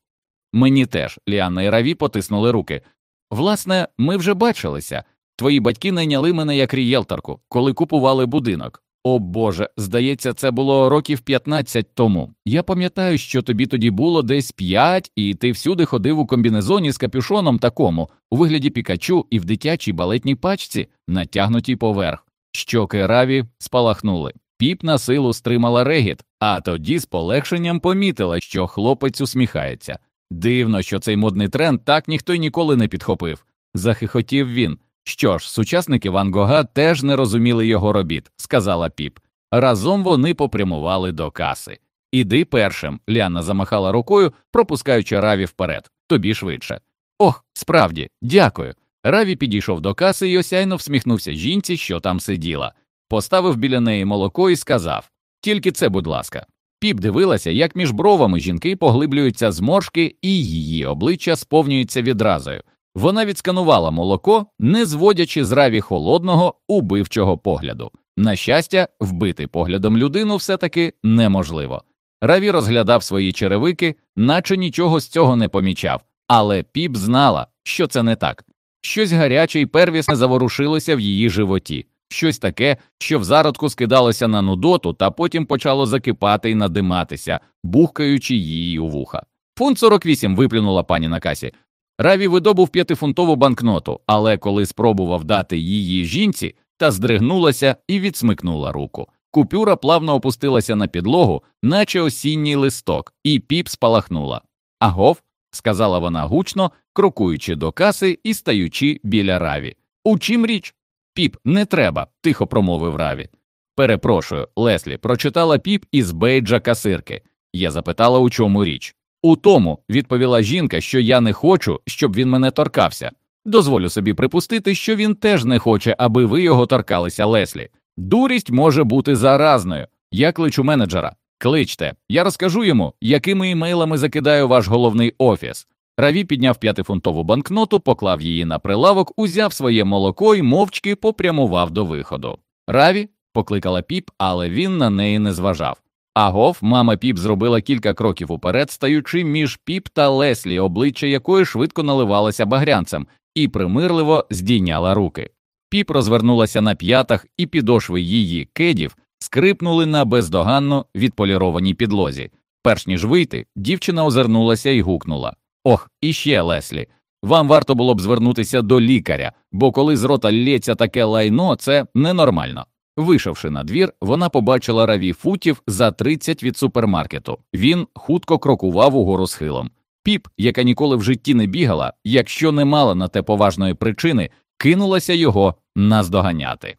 Мені теж Ліанна і Раві потиснули руки. Власне, ми вже бачилися. Твої батьки найняли мене як рієлторку, коли купували будинок. О Боже, здається, це було років 15 тому. Я пам'ятаю, що тобі тоді було десь 5, і ти всюди ходив у комбінезоні з капюшоном такому, у вигляді пікачу і в дитячій балетній пачці, натягнутій поверх. Щоки раві спалахнули. Піп на силу стримала регіт, а тоді з полегшенням помітила, що хлопець усміхається. Дивно, що цей модний тренд так ніхто й ніколи не підхопив. Захихотів він. Що ж, сучасники Ван Гога теж не розуміли його робіт, сказала піп. Разом вони попрямували до каси. Іди першим. Ліана замахала рукою, пропускаючи Раві вперед. Тобі швидше. Ох, справді, дякую. Раві підійшов до каси і осяйно всміхнувся жінці, що там сиділа, поставив біля неї молоко і сказав Тільки це, будь ласка. Піп дивилася, як між бровами жінки поглиблюються зморшки, і її обличчя сповнюється відразою. Вона відсканувала молоко, не зводячи з раві холодного, убивчого погляду. На щастя, вбити поглядом людину все таки неможливо. Раві розглядав свої черевики, наче нічого з цього не помічав, але піп знала, що це не так. Щось гаряче й первісне заворушилося в її животі, щось таке, що в зародку скидалося на нудоту, та потім почало закипати й надиматися, бухкаючи її у вуха. Фунт 48 виплюнула пані на касі. Раві видобув п'ятифунтову банкноту, але коли спробував дати її жінці, та здригнулася і відсмикнула руку. Купюра плавно опустилася на підлогу, наче осінній листок, і піп спалахнула. Агов, сказала вона гучно, крокуючи до каси і стаючи біля раві. У чим річ? Піп, не треба, тихо промовив раві. Перепрошую, Леслі, прочитала піп із бейджа касирки. Я запитала, у чому річ. У тому, відповіла жінка, що я не хочу, щоб він мене торкався. Дозволю собі припустити, що він теж не хоче, аби ви його торкалися, Леслі. Дурість може бути заразною. Я кличу менеджера. Кличте, я розкажу йому, якими імейлами закидаю ваш головний офіс. Раві підняв п'ятифунтову банкноту, поклав її на прилавок, узяв своє молоко і мовчки попрямував до виходу. Раві покликала піп, але він на неї не зважав. Агов, мама піп зробила кілька кроків уперед, стаючи між піп та Леслі, обличчя якої швидко наливалося багрянцем, і примирливо здійняла руки. Піп розвернулася на п'ятах, і підошви її кедів скрипнули на бездоганно відполірованій підлозі. Перш ніж вийти, дівчина озирнулася і гукнула Ох, і ще Леслі. Вам варто було б звернутися до лікаря, бо коли з рота лється таке лайно, це ненормально. Вийшовши на двір, вона побачила раві футів за 30 від супермаркету. Він хутко крокував угору схилом. Піп, яка ніколи в житті не бігала, якщо не мала на те поважної причини, кинулася його наздоганяти.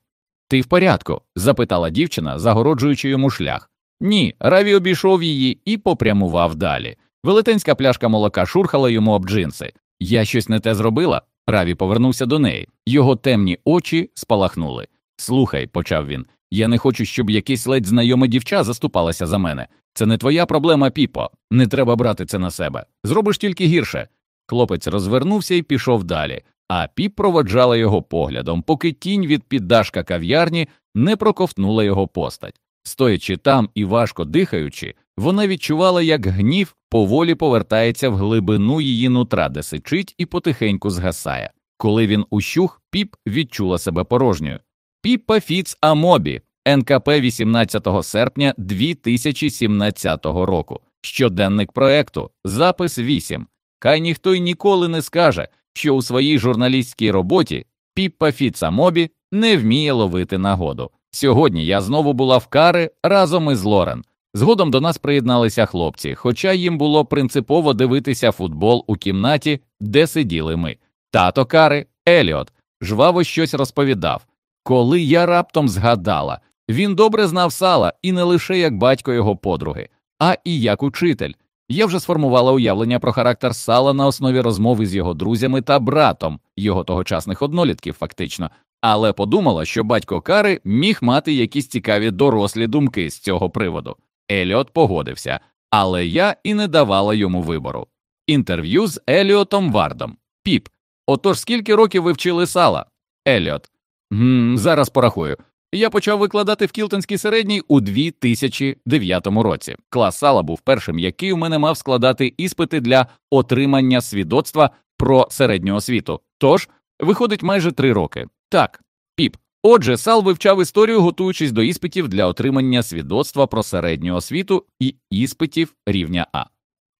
Ти в порядку? запитала дівчина, загороджуючи йому шлях. Ні, Раві обійшов її і попрямував далі. Велетенська пляшка молока шурхала йому об джинси. Я щось не те зробила. Раві повернувся до неї. Його темні очі спалахнули. Слухай, почав він, я не хочу, щоб якесь ледь знайоме дівча заступалася за мене. Це не твоя проблема, піпо. Не треба брати це на себе. Зробиш тільки гірше. Хлопець розвернувся і пішов далі, а піп проводжала його поглядом, поки тінь від піддашка кав'ярні не проковтнула його постать. Стоячи там і важко дихаючи, вона відчувала, як гнів поволі повертається в глибину її нутра, де сичить і потихеньку згасає. Коли він ущух, піп відчула себе порожньою. Піпа Фіц Амобі, НКП 18 серпня 2017 року. Щоденник проекту, запис 8. Хай ніхто й ніколи не скаже, що у своїй журналістській роботі Піппа Фіц Амобі не вміє ловити нагоду. Сьогодні я знову була в кари разом із Лорен. Згодом до нас приєдналися хлопці, хоча їм було принципово дивитися футбол у кімнаті, де сиділи ми. Тато Кари, Еліот, жваво щось розповідав. Коли я раптом згадала, він добре знав сала і не лише як батько його подруги, а і як учитель. Я вже сформувала уявлення про характер сала на основі розмови з його друзями та братом, його тогочасних однолітків, фактично, але подумала, що батько Кари міг мати якісь цікаві дорослі думки з цього приводу. Еліот погодився, але я і не давала йому вибору. Інтерв'ю з Еліотом Вардом. Піп. Отож, скільки років ви вчили сала? Еліот. Гм, Зараз порахую. Я почав викладати в Кілтонській середній у 2009 році. Клас сала був першим, який у мене мав складати іспити для отримання свідоцтва про середню освіту. Тож, виходить майже три роки. Так, піп. Отже, Сал вивчав історію, готуючись до іспитів для отримання свідоцтва про середню освіту і іспитів рівня А.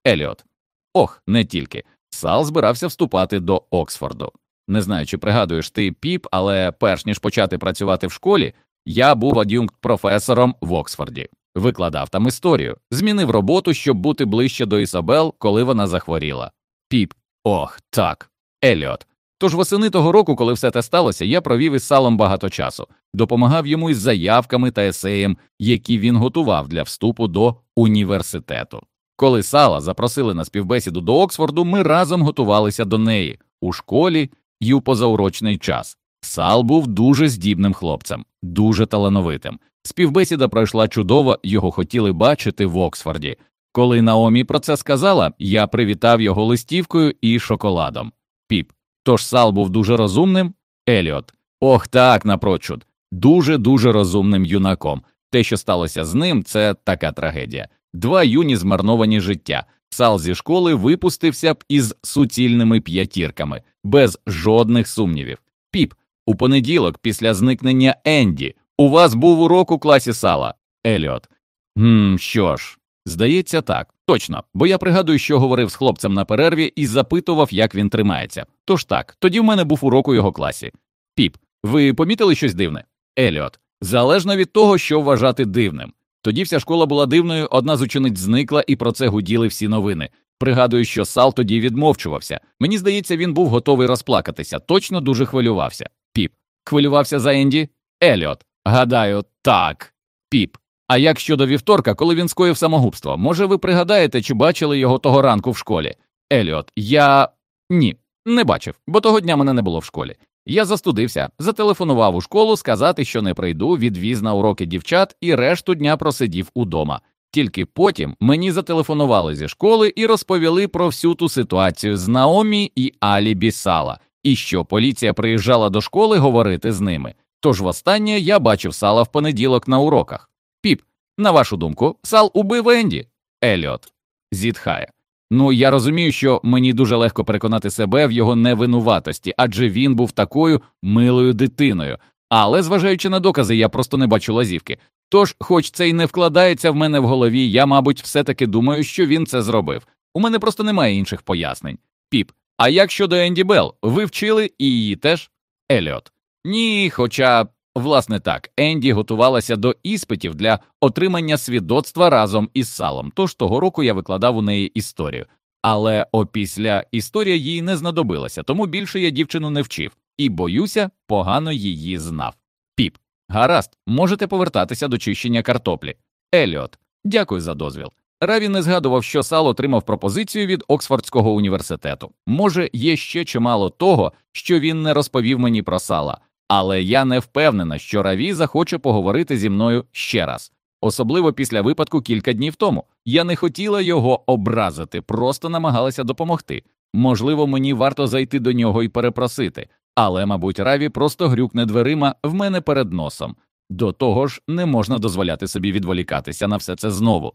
Еліот. Ох, не тільки. Сал збирався вступати до Оксфорду. Не знаю, чи пригадуєш ти піп, але перш ніж почати працювати в школі, я був ад'юнкт професором в Оксфорді, викладав там історію, змінив роботу, щоб бути ближче до Ісабел, коли вона захворіла. Піп, ох, так, Еліот. Тож восени того року, коли все те сталося, я провів із салом багато часу, допомагав йому із заявками та есеєм, які він готував для вступу до університету. Коли сала запросили на співбесіду до Оксфорду, ми разом готувалися до неї у школі і у позаурочний час. Сал був дуже здібним хлопцем, дуже талановитим. Співбесіда пройшла чудово, його хотіли бачити в Оксфорді. Коли Наомі про це сказала, я привітав його листівкою і шоколадом. Піп. Тож Сал був дуже розумним. Еліот. Ох, так, напрочуд, дуже дуже розумним юнаком. Те, що сталося з ним, це така трагедія. Два юні змарновані життя. Сал зі школи випустився б із суцільними п'ятірками, без жодних сумнівів. Піп, у понеділок, після зникнення Енді, у вас був урок у класі сала. Еліот. «Гм, Що ж, здається, так. Точно, бо я пригадую, що говорив з хлопцем на перерві і запитував, як він тримається. Тож так, тоді в мене був урок у його класі. Піп, ви помітили щось дивне? Еліот. Залежно від того, що вважати дивним. Тоді вся школа була дивною, одна з учениць зникла, і про це гуділи всі новини. Пригадую, що Сал тоді відмовчувався. Мені здається, він був готовий розплакатися, точно дуже хвилювався. Піп. Хвилювався за Енді? Еліот. Гадаю, так. Піп. А як щодо вівторка, коли він скоїв самогубство, може, ви пригадаєте, чи бачили його того ранку в школі? Еліот, я ні, не бачив, бо того дня мене не було в школі. Я застудився, зателефонував у школу сказати, що не прийду, відвіз на уроки дівчат і решту дня просидів удома. Тільки потім мені зателефонували зі школи і розповіли про всю ту ситуацію з Наомі і Алі Бісала, і що поліція приїжджала до школи говорити з ними. Тож востаннє я бачив сала в понеділок на уроках. Піп, на вашу думку, сал убив Енді? Еліот зітхає. Ну, я розумію, що мені дуже легко переконати себе в його невинуватості, адже він був такою милою дитиною. Але, зважаючи на докази, я просто не бачу лазівки. Тож, хоч це й не вкладається в мене в голові, я, мабуть, все таки думаю, що він це зробив. У мене просто немає інших пояснень. Піп, а як щодо Енді Белл, ви вчили і її теж? Еліот. Ні, хоча, власне так, Енді готувалася до іспитів для отримання свідоцтва разом із салом, тож того року я викладав у неї історію. Але опісля історія їй не знадобилася, тому більше я дівчину не вчив і, боюся, погано її знав. Піп, гаразд, можете повертатися до чищення картоплі. Еліот, дякую за дозвіл. Раві не згадував, що Сал отримав пропозицію від Оксфордського університету. Може, є ще чимало того, що він не розповів мені про сала, але я не впевнена, що Раві захоче поговорити зі мною ще раз. Особливо після випадку кілька днів тому. Я не хотіла його образити, просто намагалася допомогти. Можливо, мені варто зайти до нього і перепросити, але, мабуть, Раві просто грюкне дверима в мене перед носом. До того ж, не можна дозволяти собі відволікатися на все це знову.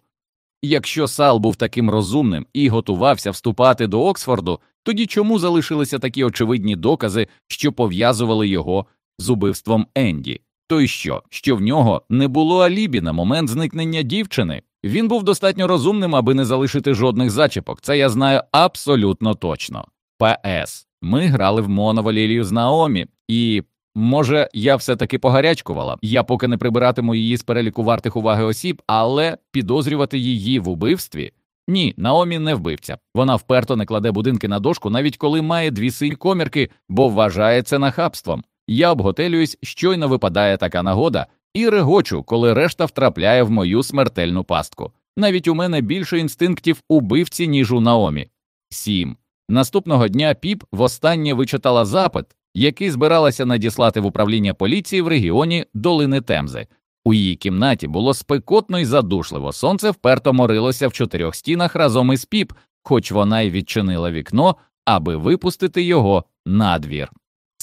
Якщо Сал був таким розумним і готувався вступати до Оксфорду, тоді чому залишилися такі очевидні докази, що пов'язували його з убивством Енді? То й що, що в нього не було алібі на момент зникнення дівчини? Він був достатньо розумним, аби не залишити жодних зачіпок. Це я знаю абсолютно точно. П.С. Ми грали в моновалілію з Наомі, і може я все таки погарячкувала. Я поки не прибиратиму її з переліку вартих уваги осіб, але підозрювати її в убивстві. Ні, Наомі не вбивця. Вона вперто не кладе будинки на дошку, навіть коли має дві синь комірки, бо вважає це нахабством. Я обготелююсь, щойно випадає така нагода, і регочу, коли решта втрапляє в мою смертельну пастку. Навіть у мене більше інстинктів убивці, ніж у Наомі. Сім. Наступного дня піп востаннє вичитала запит, який збиралася надіслати в управління поліції в регіоні Долини Темзи. У її кімнаті було спекотно і задушливо. Сонце вперто морилося в чотирьох стінах разом із піп, хоч вона й відчинила вікно, аби випустити його на двір.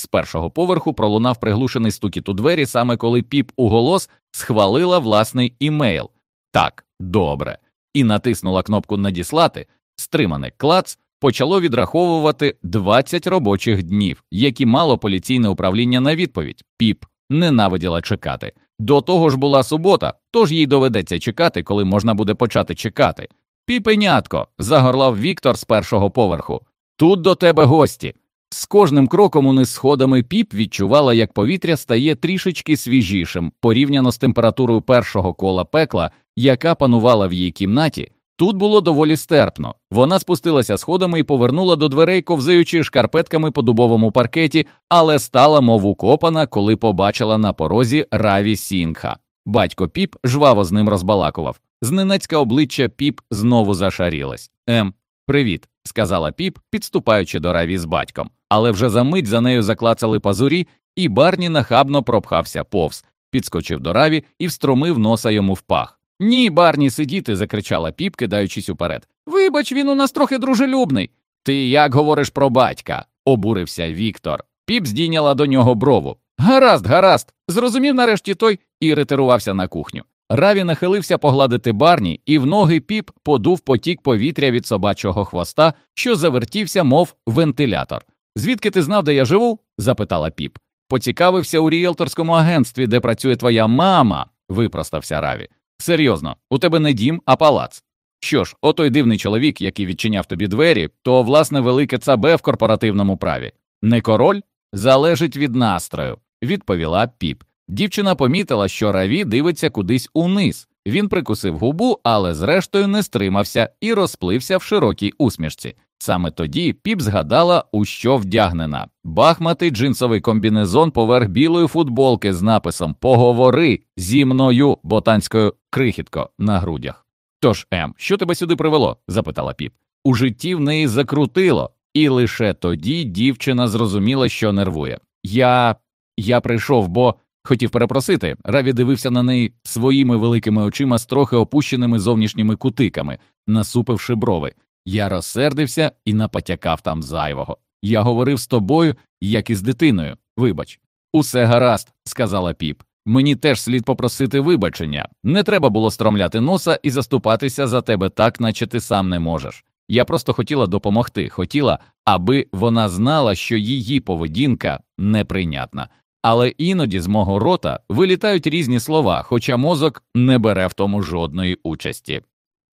З першого поверху пролунав приглушений стукіт у двері, саме коли піп у голос схвалила власний імейл. Так, добре, і натиснула кнопку Надіслати, стримане клац почало відраховувати 20 робочих днів, які мало поліційне управління на відповідь. Піп ненавиділа чекати. До того ж була субота, тож їй доведеться чекати, коли можна буде почати чекати. Піпенятко, загорлав Віктор з першого поверху. Тут до тебе гості. З кожним кроком униз сходами піп відчувала, як повітря стає трішечки свіжішим порівняно з температурою першого кола пекла, яка панувала в її кімнаті. Тут було доволі стерпно. Вона спустилася сходами і повернула до дверей, ковзаючи шкарпетками по дубовому паркеті, але стала мов укопана, коли побачила на порозі Раві Сінгха. Батько піп жваво з ним розбалакував. Зненацька обличчя піп знову зашарілась. Ем, привіт, сказала піп, підступаючи до Раві з батьком. Але вже за мить за нею заклацали пазурі, і Барні нахабно пропхався повз, підскочив до Раві і встромив носа йому в пах. Ні, Барні, сидіти, закричала піп, кидаючись уперед. Вибач, він у нас трохи дружелюбний. Ти як говориш про батька? обурився Віктор. Піп здійняла до нього брову. Гаразд, гаразд. Зрозумів нарешті той і ретирувався на кухню. Раві нахилився погладити барні, і в ноги піп подув потік повітря від собачого хвоста, що завертівся, мов вентилятор. Звідки ти знав, де я живу? запитала піп. Поцікавився у ріелторському агентстві, де працює твоя мама, випростався Раві. Серйозно, у тебе не дім, а палац. Що ж, отой дивний чоловік, який відчиняв тобі двері, то власне велике цабе в корпоративному праві. Не король залежить від настрою, відповіла піп. Дівчина помітила, що Раві дивиться кудись униз. Він прикусив губу, але зрештою не стримався і розплився в широкій усмішці. Саме тоді піп згадала, у що вдягнена бахматий джинсовий комбінезон поверх білої футболки з написом Поговори зі мною ботанською крихітко на грудях. Тож, Ем, що тебе сюди привело? запитала піп. У житті в неї закрутило, і лише тоді дівчина зрозуміла, що нервує. Я Я прийшов, бо хотів перепросити. Раві дивився на неї своїми великими очима з трохи опущеними зовнішніми кутиками, насупивши брови. Я розсердився і напотякав там зайвого. Я говорив з тобою, як і з дитиною. Вибач. Усе гаразд, сказала піп. Мені теж слід попросити вибачення. Не треба було стромляти носа і заступатися за тебе так, наче ти сам не можеш. Я просто хотіла допомогти, хотіла, аби вона знала, що її поведінка неприйнятна. Але іноді з мого рота вилітають різні слова, хоча мозок не бере в тому жодної участі.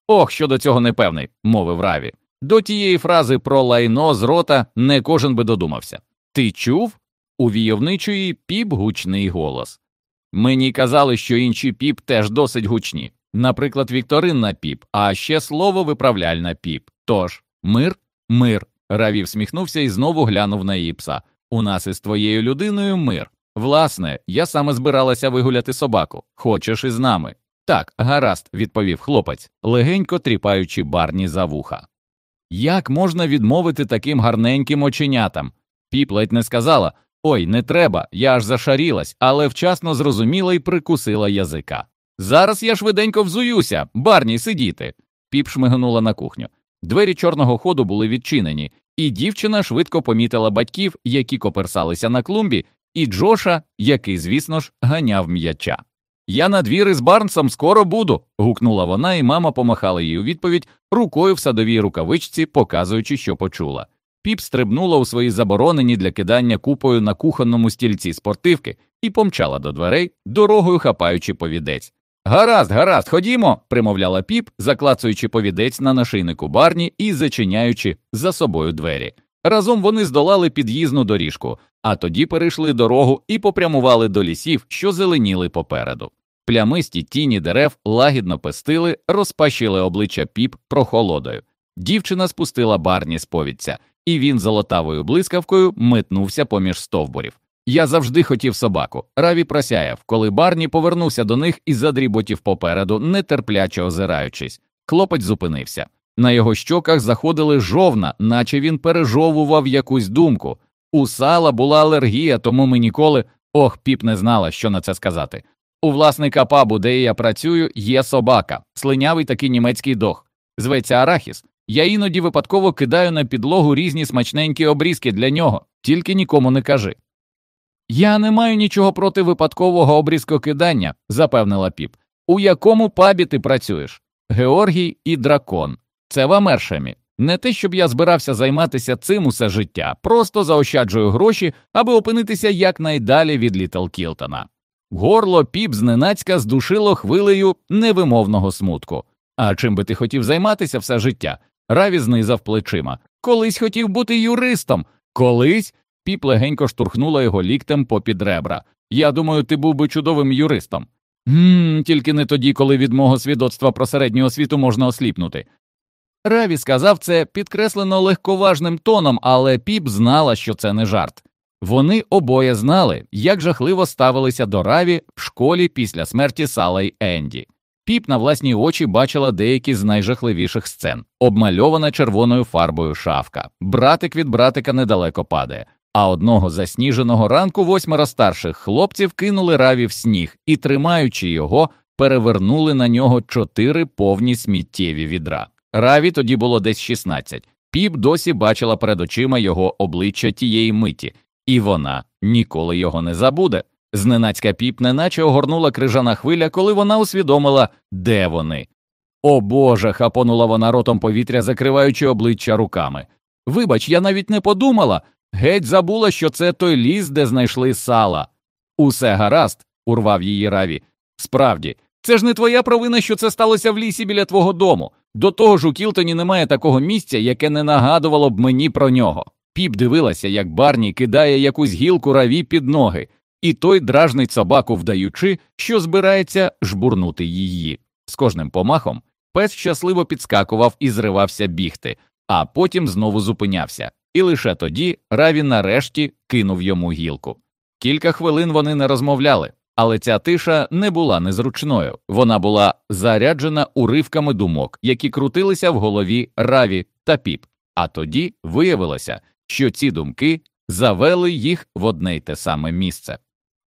Ох, щодо цього не певний, мовив Раві. До тієї фрази про лайно з рота не кожен би додумався. Ти чув? У війовничої піп гучний голос. Мені казали, що інші піп теж досить гучні, наприклад, вікторинна піп, а ще слово виправляльна піп. Тож, мир, мир. Раві всміхнувся і знову глянув на її пса. У нас із твоєю людиною мир. Власне, я саме збиралася вигуляти собаку. Хочеш із нами? Так, гаразд, відповів хлопець, легенько тріпаючи барні за вуха. Як можна відмовити таким гарненьким оченятам? Піп ледь не сказала Ой, не треба, я аж зашарілась, але вчасно зрозуміла і прикусила язика. Зараз я швиденько взуюся, барні сидіти. Піп шмигнула на кухню. Двері чорного ходу були відчинені, і дівчина швидко помітила батьків, які коперсалися на клумбі, і Джоша, який, звісно ж, ганяв м'яча. Я на двір із Барнсом скоро буду. гукнула вона, і мама помахала їй у відповідь рукою в садовій рукавичці, показуючи, що почула. Піп стрибнула у свої заборонені для кидання купою на кухонному стільці спортивки і помчала до дверей, дорогою хапаючи повідець. Гаразд, гаразд, ходімо, примовляла піп, заклацуючи повідець на нашийнику барні і зачиняючи за собою двері. Разом вони здолали під'їзну доріжку, а тоді перейшли дорогу і попрямували до лісів, що зеленіли попереду. Плямисті тіні дерев лагідно пестили, розпашили обличчя піп прохолодою. Дівчина спустила барні з повідця, і він золотавою блискавкою метнувся поміж стовбурів. Я завжди хотів собаку. Раві просяяв, коли Барні повернувся до них і задріботів попереду, нетерпляче озираючись. Хлопець зупинився. На його щоках заходили жовна, наче він пережовував якусь думку. У сала була алергія, тому ми ніколи. Ох, піп не знала, що на це сказати. У власника пабу, де я працюю, є собака, слинявий такий німецький дог. Зветься Арахіс. Я іноді випадково кидаю на підлогу різні смачненькі обрізки для нього, тільки нікому не кажи. Я не маю нічого проти випадкового обрізкокидання, запевнила піп. У якому пабі ти працюєш? Георгій і дракон. Це в Амершемі. Не те, щоб я збирався займатися цим усе життя, просто заощаджую гроші, аби опинитися якнайдалі від Літл Кілтона. Горло піп зненацька здушило хвилею невимовного смутку. А чим би ти хотів займатися все життя? Раві знизав плечима. Колись хотів бути юристом. Колись піп легенько штурхнула його ліктем попід ребра. Я думаю, ти був би чудовим юристом. «Гм, Тільки не тоді, коли від мого свідоцтва про середню освіту можна осліпнути. Раві сказав це підкреслено легковажним тоном, але піп знала, що це не жарт. Вони обоє знали, як жахливо ставилися до Раві в школі після смерті Сала й Енді. Піп на власні очі бачила деякі з найжахливіших сцен, обмальована червоною фарбою шавка. Братик від братика недалеко падає. А одного засніженого ранку восьмеро старших хлопців кинули раві в сніг і, тримаючи його, перевернули на нього чотири повні сміттєві відра. Раві тоді було десь 16. Піп досі бачила перед очима його обличчя тієї миті, і вона ніколи його не забуде. Зненацька піп неначе огорнула крижана хвиля, коли вона усвідомила, де вони. О Боже. хапонула вона ротом повітря, закриваючи обличчя руками. Вибач, я навіть не подумала. Геть забула, що це той ліс, де знайшли сала. Усе гаразд, урвав її раві. Справді, це ж не твоя провина, що це сталося в лісі біля твого дому. До того ж у Кілтоні немає такого місця, яке не нагадувало б мені про нього. Піп дивилася, як Барні кидає якусь гілку раві під ноги, і той дражнить собаку, вдаючи, що збирається жбурнути її. З кожним помахом пес щасливо підскакував і зривався бігти, а потім знову зупинявся, і лише тоді Раві нарешті кинув йому гілку. Кілька хвилин вони не розмовляли, але ця тиша не була незручною, вона була заряджена уривками думок, які крутилися в голові Раві та піп. А тоді виявилося, що ці думки завели їх в одне й те саме місце.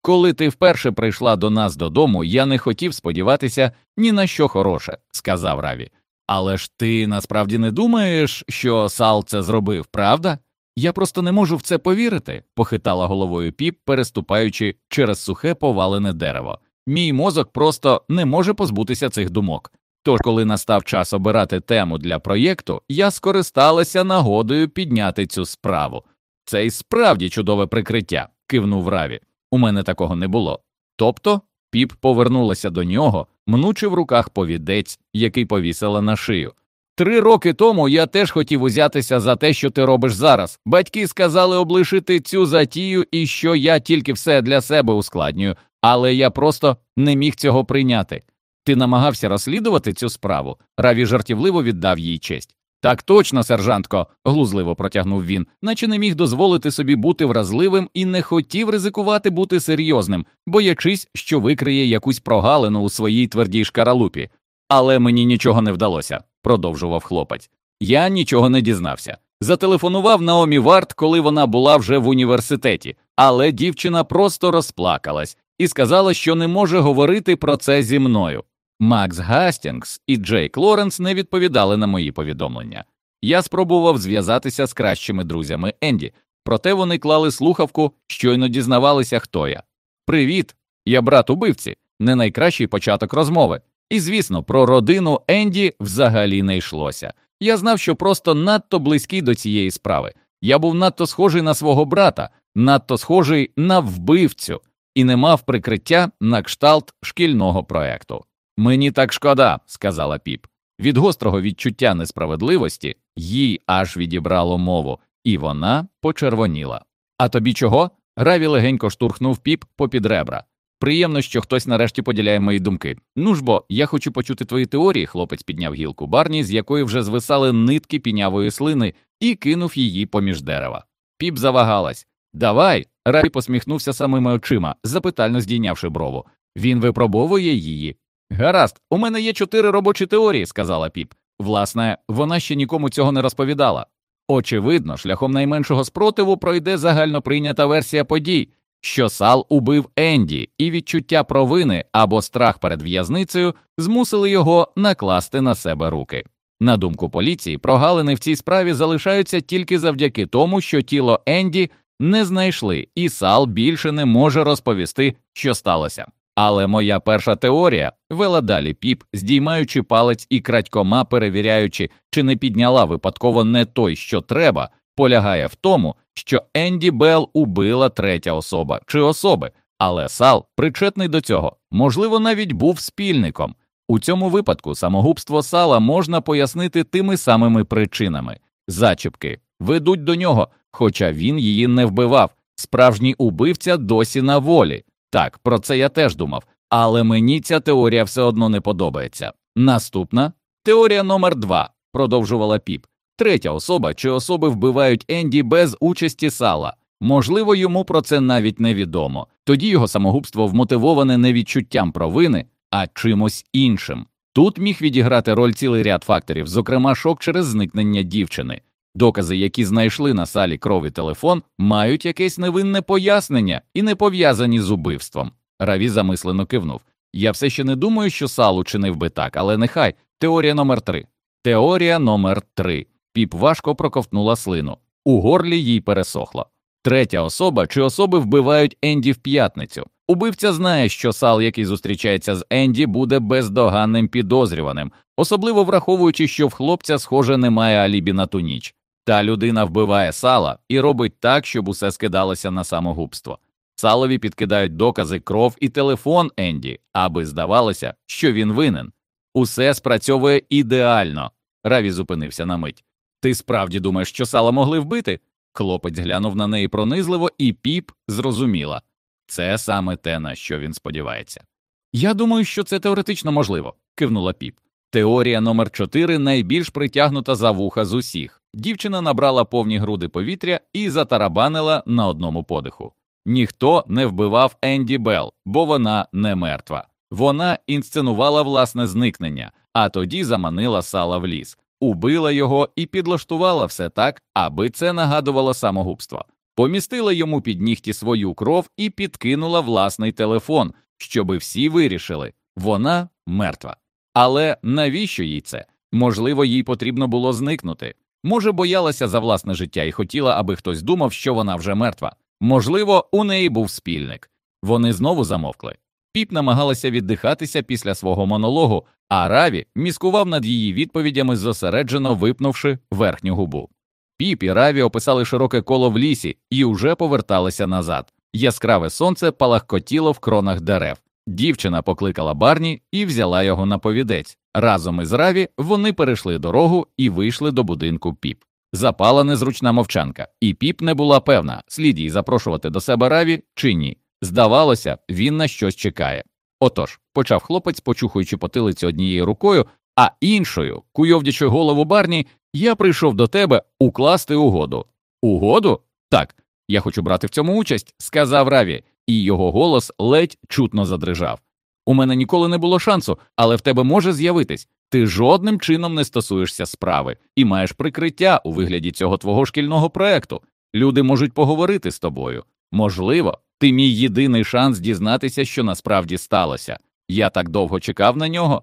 Коли ти вперше прийшла до нас додому, я не хотів сподіватися ні на що хороше, сказав Раві. Але ж ти насправді не думаєш, що Сал це зробив, правда? Я просто не можу в це повірити, похитала головою піп, переступаючи через сухе повалене дерево. Мій мозок просто не може позбутися цих думок. Тож, коли настав час обирати тему для проєкту, я скористалася нагодою підняти цю справу. Це й справді чудове прикриття, кивнув Раві. У мене такого не було. Тобто піп повернулася до нього, мнучи в руках повідець, який повісила на шию. Три роки тому я теж хотів узятися за те, що ти робиш зараз. Батьки сказали облишити цю затію і що я тільки все для себе ускладнюю, але я просто не міг цього прийняти. Ти намагався розслідувати цю справу. Раві жартівливо віддав їй честь. Так точно, сержантко, глузливо протягнув він, наче не міг дозволити собі бути вразливим і не хотів ризикувати бути серйозним, боячись, що викриє якусь прогалину у своїй твердій шкаралупі. Але мені нічого не вдалося, продовжував хлопець. Я нічого не дізнався. Зателефонував Наомі Варт, коли вона була вже в університеті, але дівчина просто розплакалась і сказала, що не може говорити про це зі мною. Макс Гастінгс і Джейк Лоренс не відповідали на мої повідомлення. Я спробував зв'язатися з кращими друзями Енді, проте вони клали слухавку, щойно дізнавалися, хто я. Привіт, я брат убивці, не найкращий початок розмови. І, звісно, про родину Енді взагалі не йшлося. Я знав, що просто надто близький до цієї справи. Я був надто схожий на свого брата, надто схожий на вбивцю і не мав прикриття на кшталт шкільного проекту. Мені так шкода, сказала піп. Від гострого відчуття несправедливості їй аж відібрало мову, і вона почервоніла. А тобі чого? Раві легенько штурхнув піп попід ребра. Приємно, що хтось нарешті поділяє мої думки. Ну ж бо, я хочу почути твої теорії, хлопець підняв гілку барні, з якої вже звисали нитки пінявої слини, і кинув її поміж дерева. Піп завагалась. Давай. Раві посміхнувся самими очима, запитально здійнявши брову. Він випробовує її. Гаразд, у мене є чотири робочі теорії, сказала піп. Власне, вона ще нікому цього не розповідала. Очевидно, шляхом найменшого спротиву пройде загальноприйнята версія подій, що Сал убив Енді, і відчуття провини або страх перед в'язницею змусили його накласти на себе руки. На думку поліції, прогалини в цій справі залишаються тільки завдяки тому, що тіло Енді не знайшли, і Сал більше не може розповісти, що сталося. Але моя перша теорія вела далі піп, здіймаючи палець і крадькома перевіряючи, чи не підняла випадково не той, що треба, полягає в тому, що Енді Белл убила третя особа чи особи, але Сал причетний до цього, можливо, навіть був спільником. У цьому випадку самогубство сала можна пояснити тими самими причинами зачіпки ведуть до нього, хоча він її не вбивав. Справжній убивця досі на волі. Так, про це я теж думав, але мені ця теорія все одно не подобається. Наступна теорія номер два, продовжувала піп. Третя особа чи особи вбивають Енді без участі сала. Можливо, йому про це навіть невідомо. Тоді його самогубство вмотивоване не відчуттям провини, а чимось іншим. Тут міг відіграти роль цілий ряд факторів, зокрема шок через зникнення дівчини. Докази, які знайшли на салі крові телефон, мають якесь невинне пояснення і не пов'язані з убивством. Раві замислено кивнув. Я все ще не думаю, що салу чинив би так, але нехай. Теорія номер три. Теорія номер три. Піп важко проковтнула слину. У горлі їй пересохло. Третя особа чи особи вбивають Енді в п'ятницю. Убивця знає, що сал, який зустрічається з Енді, буде бездоганним підозрюваним, особливо враховуючи, що в хлопця, схоже, немає алібі на ту ніч. Та людина вбиває сала і робить так, щоб усе скидалося на самогубство. Салові підкидають докази, кров і телефон Енді, аби здавалося, що він винен. Усе спрацьовує ідеально. Раві зупинився на мить. Ти справді думаєш, що сала могли вбити? Хлопець глянув на неї пронизливо, і піп зрозуміла це саме те, на що він сподівається. Я думаю, що це теоретично можливо, кивнула піп. Теорія номер 4 найбільш притягнута за вуха з усіх. Дівчина набрала повні груди повітря і затарабанила на одному подиху. Ніхто не вбивав Енді Белл, бо вона не мертва. Вона інсценувала власне зникнення, а тоді заманила сала в ліс, убила його і підлаштувала все так, аби це нагадувало самогубство. Помістила йому під нігті свою кров і підкинула власний телефон, щоби всі вирішили вона мертва. Але навіщо їй це? Можливо, їй потрібно було зникнути. Може, боялася за власне життя і хотіла, аби хтось думав, що вона вже мертва. Можливо, у неї був спільник. Вони знову замовкли. Піп намагалася віддихатися після свого монологу, а Раві міскував над її відповідями, зосереджено випнувши верхню губу. Піп і Раві описали широке коло в лісі і уже поверталися назад. Яскраве сонце палахкотіло в кронах дерев. Дівчина покликала барні і взяла його на повідець. Разом із Раві вони перейшли дорогу і вийшли до будинку піп. Запала незручна мовчанка, і піп не була певна, слід їй запрошувати до себе Раві чи ні. Здавалося, він на щось чекає. Отож, почав хлопець, почухуючи потилицю однією рукою, а іншою, куйовдячи голову барні, я прийшов до тебе укласти угоду. Угоду? Так, я хочу брати в цьому участь, сказав Раві, і його голос ледь чутно задрижав. У мене ніколи не було шансу, але в тебе може з'явитись. Ти жодним чином не стосуєшся справи і маєш прикриття у вигляді цього твого шкільного проекту. Люди можуть поговорити з тобою. Можливо, ти мій єдиний шанс дізнатися, що насправді сталося. Я так довго чекав на нього.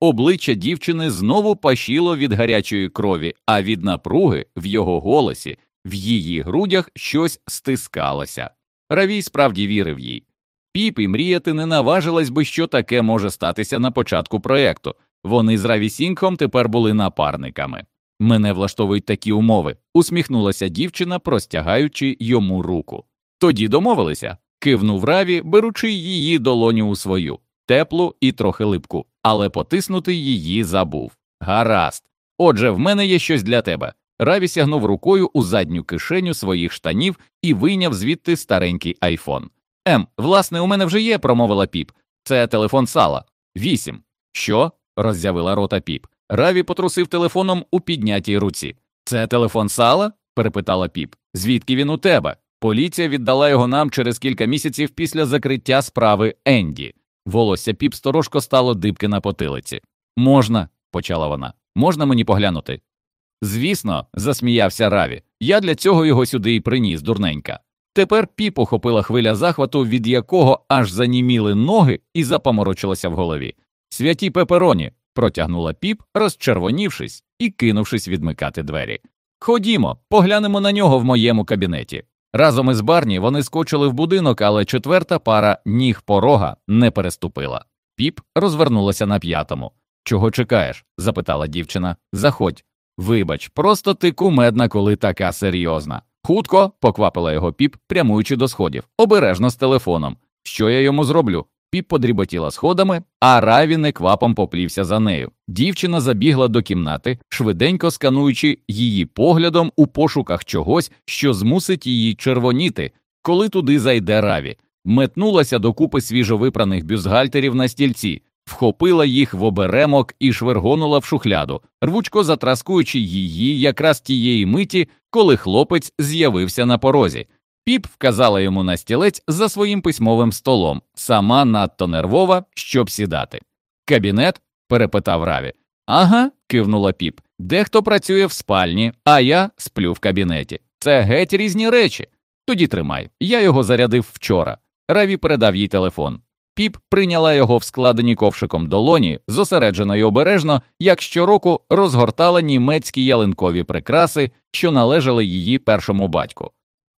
Обличчя дівчини знову пашіло від гарячої крові, а від напруги в його голосі, в її грудях щось стискалося. Равій справді вірив їй. Піп і мріяти не наважилась би, що таке може статися на початку проєкту. Вони з Раві Сінгхом тепер були напарниками. Мене влаштовують такі умови, усміхнулася дівчина, простягаючи йому руку. Тоді домовилися, кивнув Раві, беручи її долоню у свою, теплу і трохи липку, але потиснути її забув. Гаразд. Отже, в мене є щось для тебе. Раві сягнув рукою у задню кишеню своїх штанів і вийняв звідти старенький айфон. Ем, власне, у мене вже є, промовила піп. Це телефон сала. Вісім. Що? роззявила рота піп. Раві потрусив телефоном у піднятій руці. Це телефон сала? перепитала піп. Звідки він у тебе? Поліція віддала його нам через кілька місяців після закриття справи Енді. Волосся піп сторожко стало дибки на потилиці. Можна, почала вона, можна мені поглянути? Звісно, засміявся Раві. Я для цього його сюди і приніс, дурненька. Тепер піп охопила хвиля захвату, від якого аж заніміли ноги і запаморочилася в голові. Святі пепероні, протягнула піп, розчервонівшись і кинувшись відмикати двері. Ходімо, поглянемо на нього в моєму кабінеті. Разом із Барні вони скочили в будинок, але четверта пара ніг порога не переступила. Піп розвернулася на п'ятому. Чого чекаєш? запитала дівчина. Заходь. Вибач, просто ти кумедна, коли така серйозна. Хутко, поквапила його піп, прямуючи до сходів, обережно з телефоном. Що я йому зроблю? Піп подріботіла сходами, а Раві неквапом поплівся за нею. Дівчина забігла до кімнати, швиденько скануючи її поглядом у пошуках чогось, що змусить її червоніти, коли туди зайде Раві. Метнулася до купи свіжовипраних бюстгальтерів на стільці, вхопила їх в оберемок і швергонула в шухляду, рвучко затраскуючи її якраз тієї миті, коли хлопець з'явився на порозі. Піп вказала йому на стілець за своїм письмовим столом, сама надто нервова, щоб сідати. Кабінет? перепитав Раві. Ага, кивнула піп. Дехто працює в спальні, а я сплю в кабінеті. Це геть різні речі. Тоді тримай. Я його зарядив вчора. Раві передав їй телефон. Піп прийняла його в складені ковшиком долоні, зосереджено й обережно, як щороку розгортала німецькі ялинкові прикраси, що належали її першому батьку.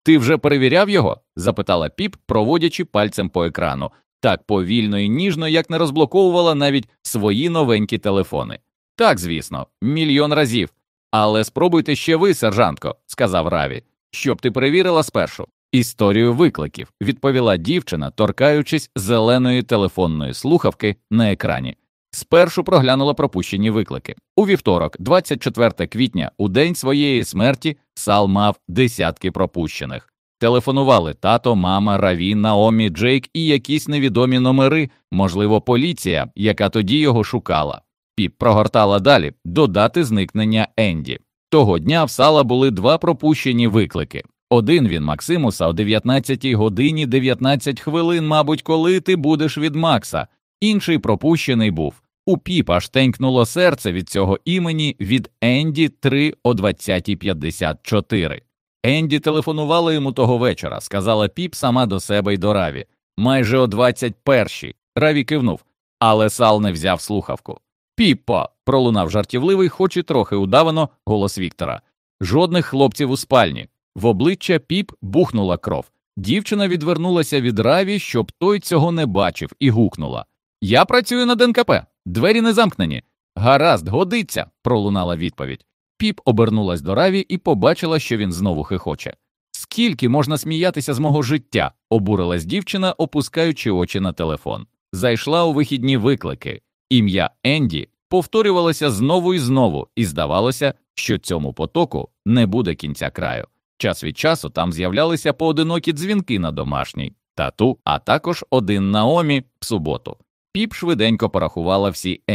Ти вже перевіряв його? запитала піп, проводячи пальцем по екрану, так повільно і ніжно, як не розблоковувала навіть свої новенькі телефони. Так, звісно, мільйон разів. Але спробуйте ще ви, сержантко, сказав Раві, щоб ти перевірила спершу. Історію викликів, відповіла дівчина, торкаючись зеленої телефонної слухавки на екрані. Спершу проглянула пропущені виклики. У вівторок, 24 квітня, у день своєї смерті, Сал мав десятки пропущених. Телефонували тато, мама, Раві, Наомі, Джейк і якісь невідомі номери, можливо, поліція, яка тоді його шукала. Піп прогортала далі до дати зникнення Енді. Того дня в сала були два пропущені виклики. Один він Максимуса о 19 годині 19 хвилин, мабуть, коли ти будеш від Макса, інший пропущений був. У піп аж тенькнуло серце від цього імені від Енді 3 о 20.54. Енді телефонувала йому того вечора, сказала піп сама до себе й до Раві. Майже о 21-й. Раві кивнув, але Сал не взяв слухавку. Піппо. пролунав жартівливий, хоч і трохи удавано, голос Віктора. Жодних хлопців у спальні. В обличчя піп бухнула кров. Дівчина відвернулася від Раві, щоб той цього не бачив, і гукнула Я працюю над НКП. Двері не замкнені. Гаразд, годиться, пролунала відповідь. Піп обернулась до Раві і побачила, що він знову хихоче. Скільки можна сміятися з мого життя? обурилась дівчина, опускаючи очі на телефон. Зайшла у вихідні виклики. Ім'я Енді повторювалася знову і знову, і здавалося, що цьому потоку не буде кінця краю. Час від часу там з'являлися поодинокі дзвінки на домашній тату, а також один Наомі в суботу. Піп швиденько порахувала всі Енді.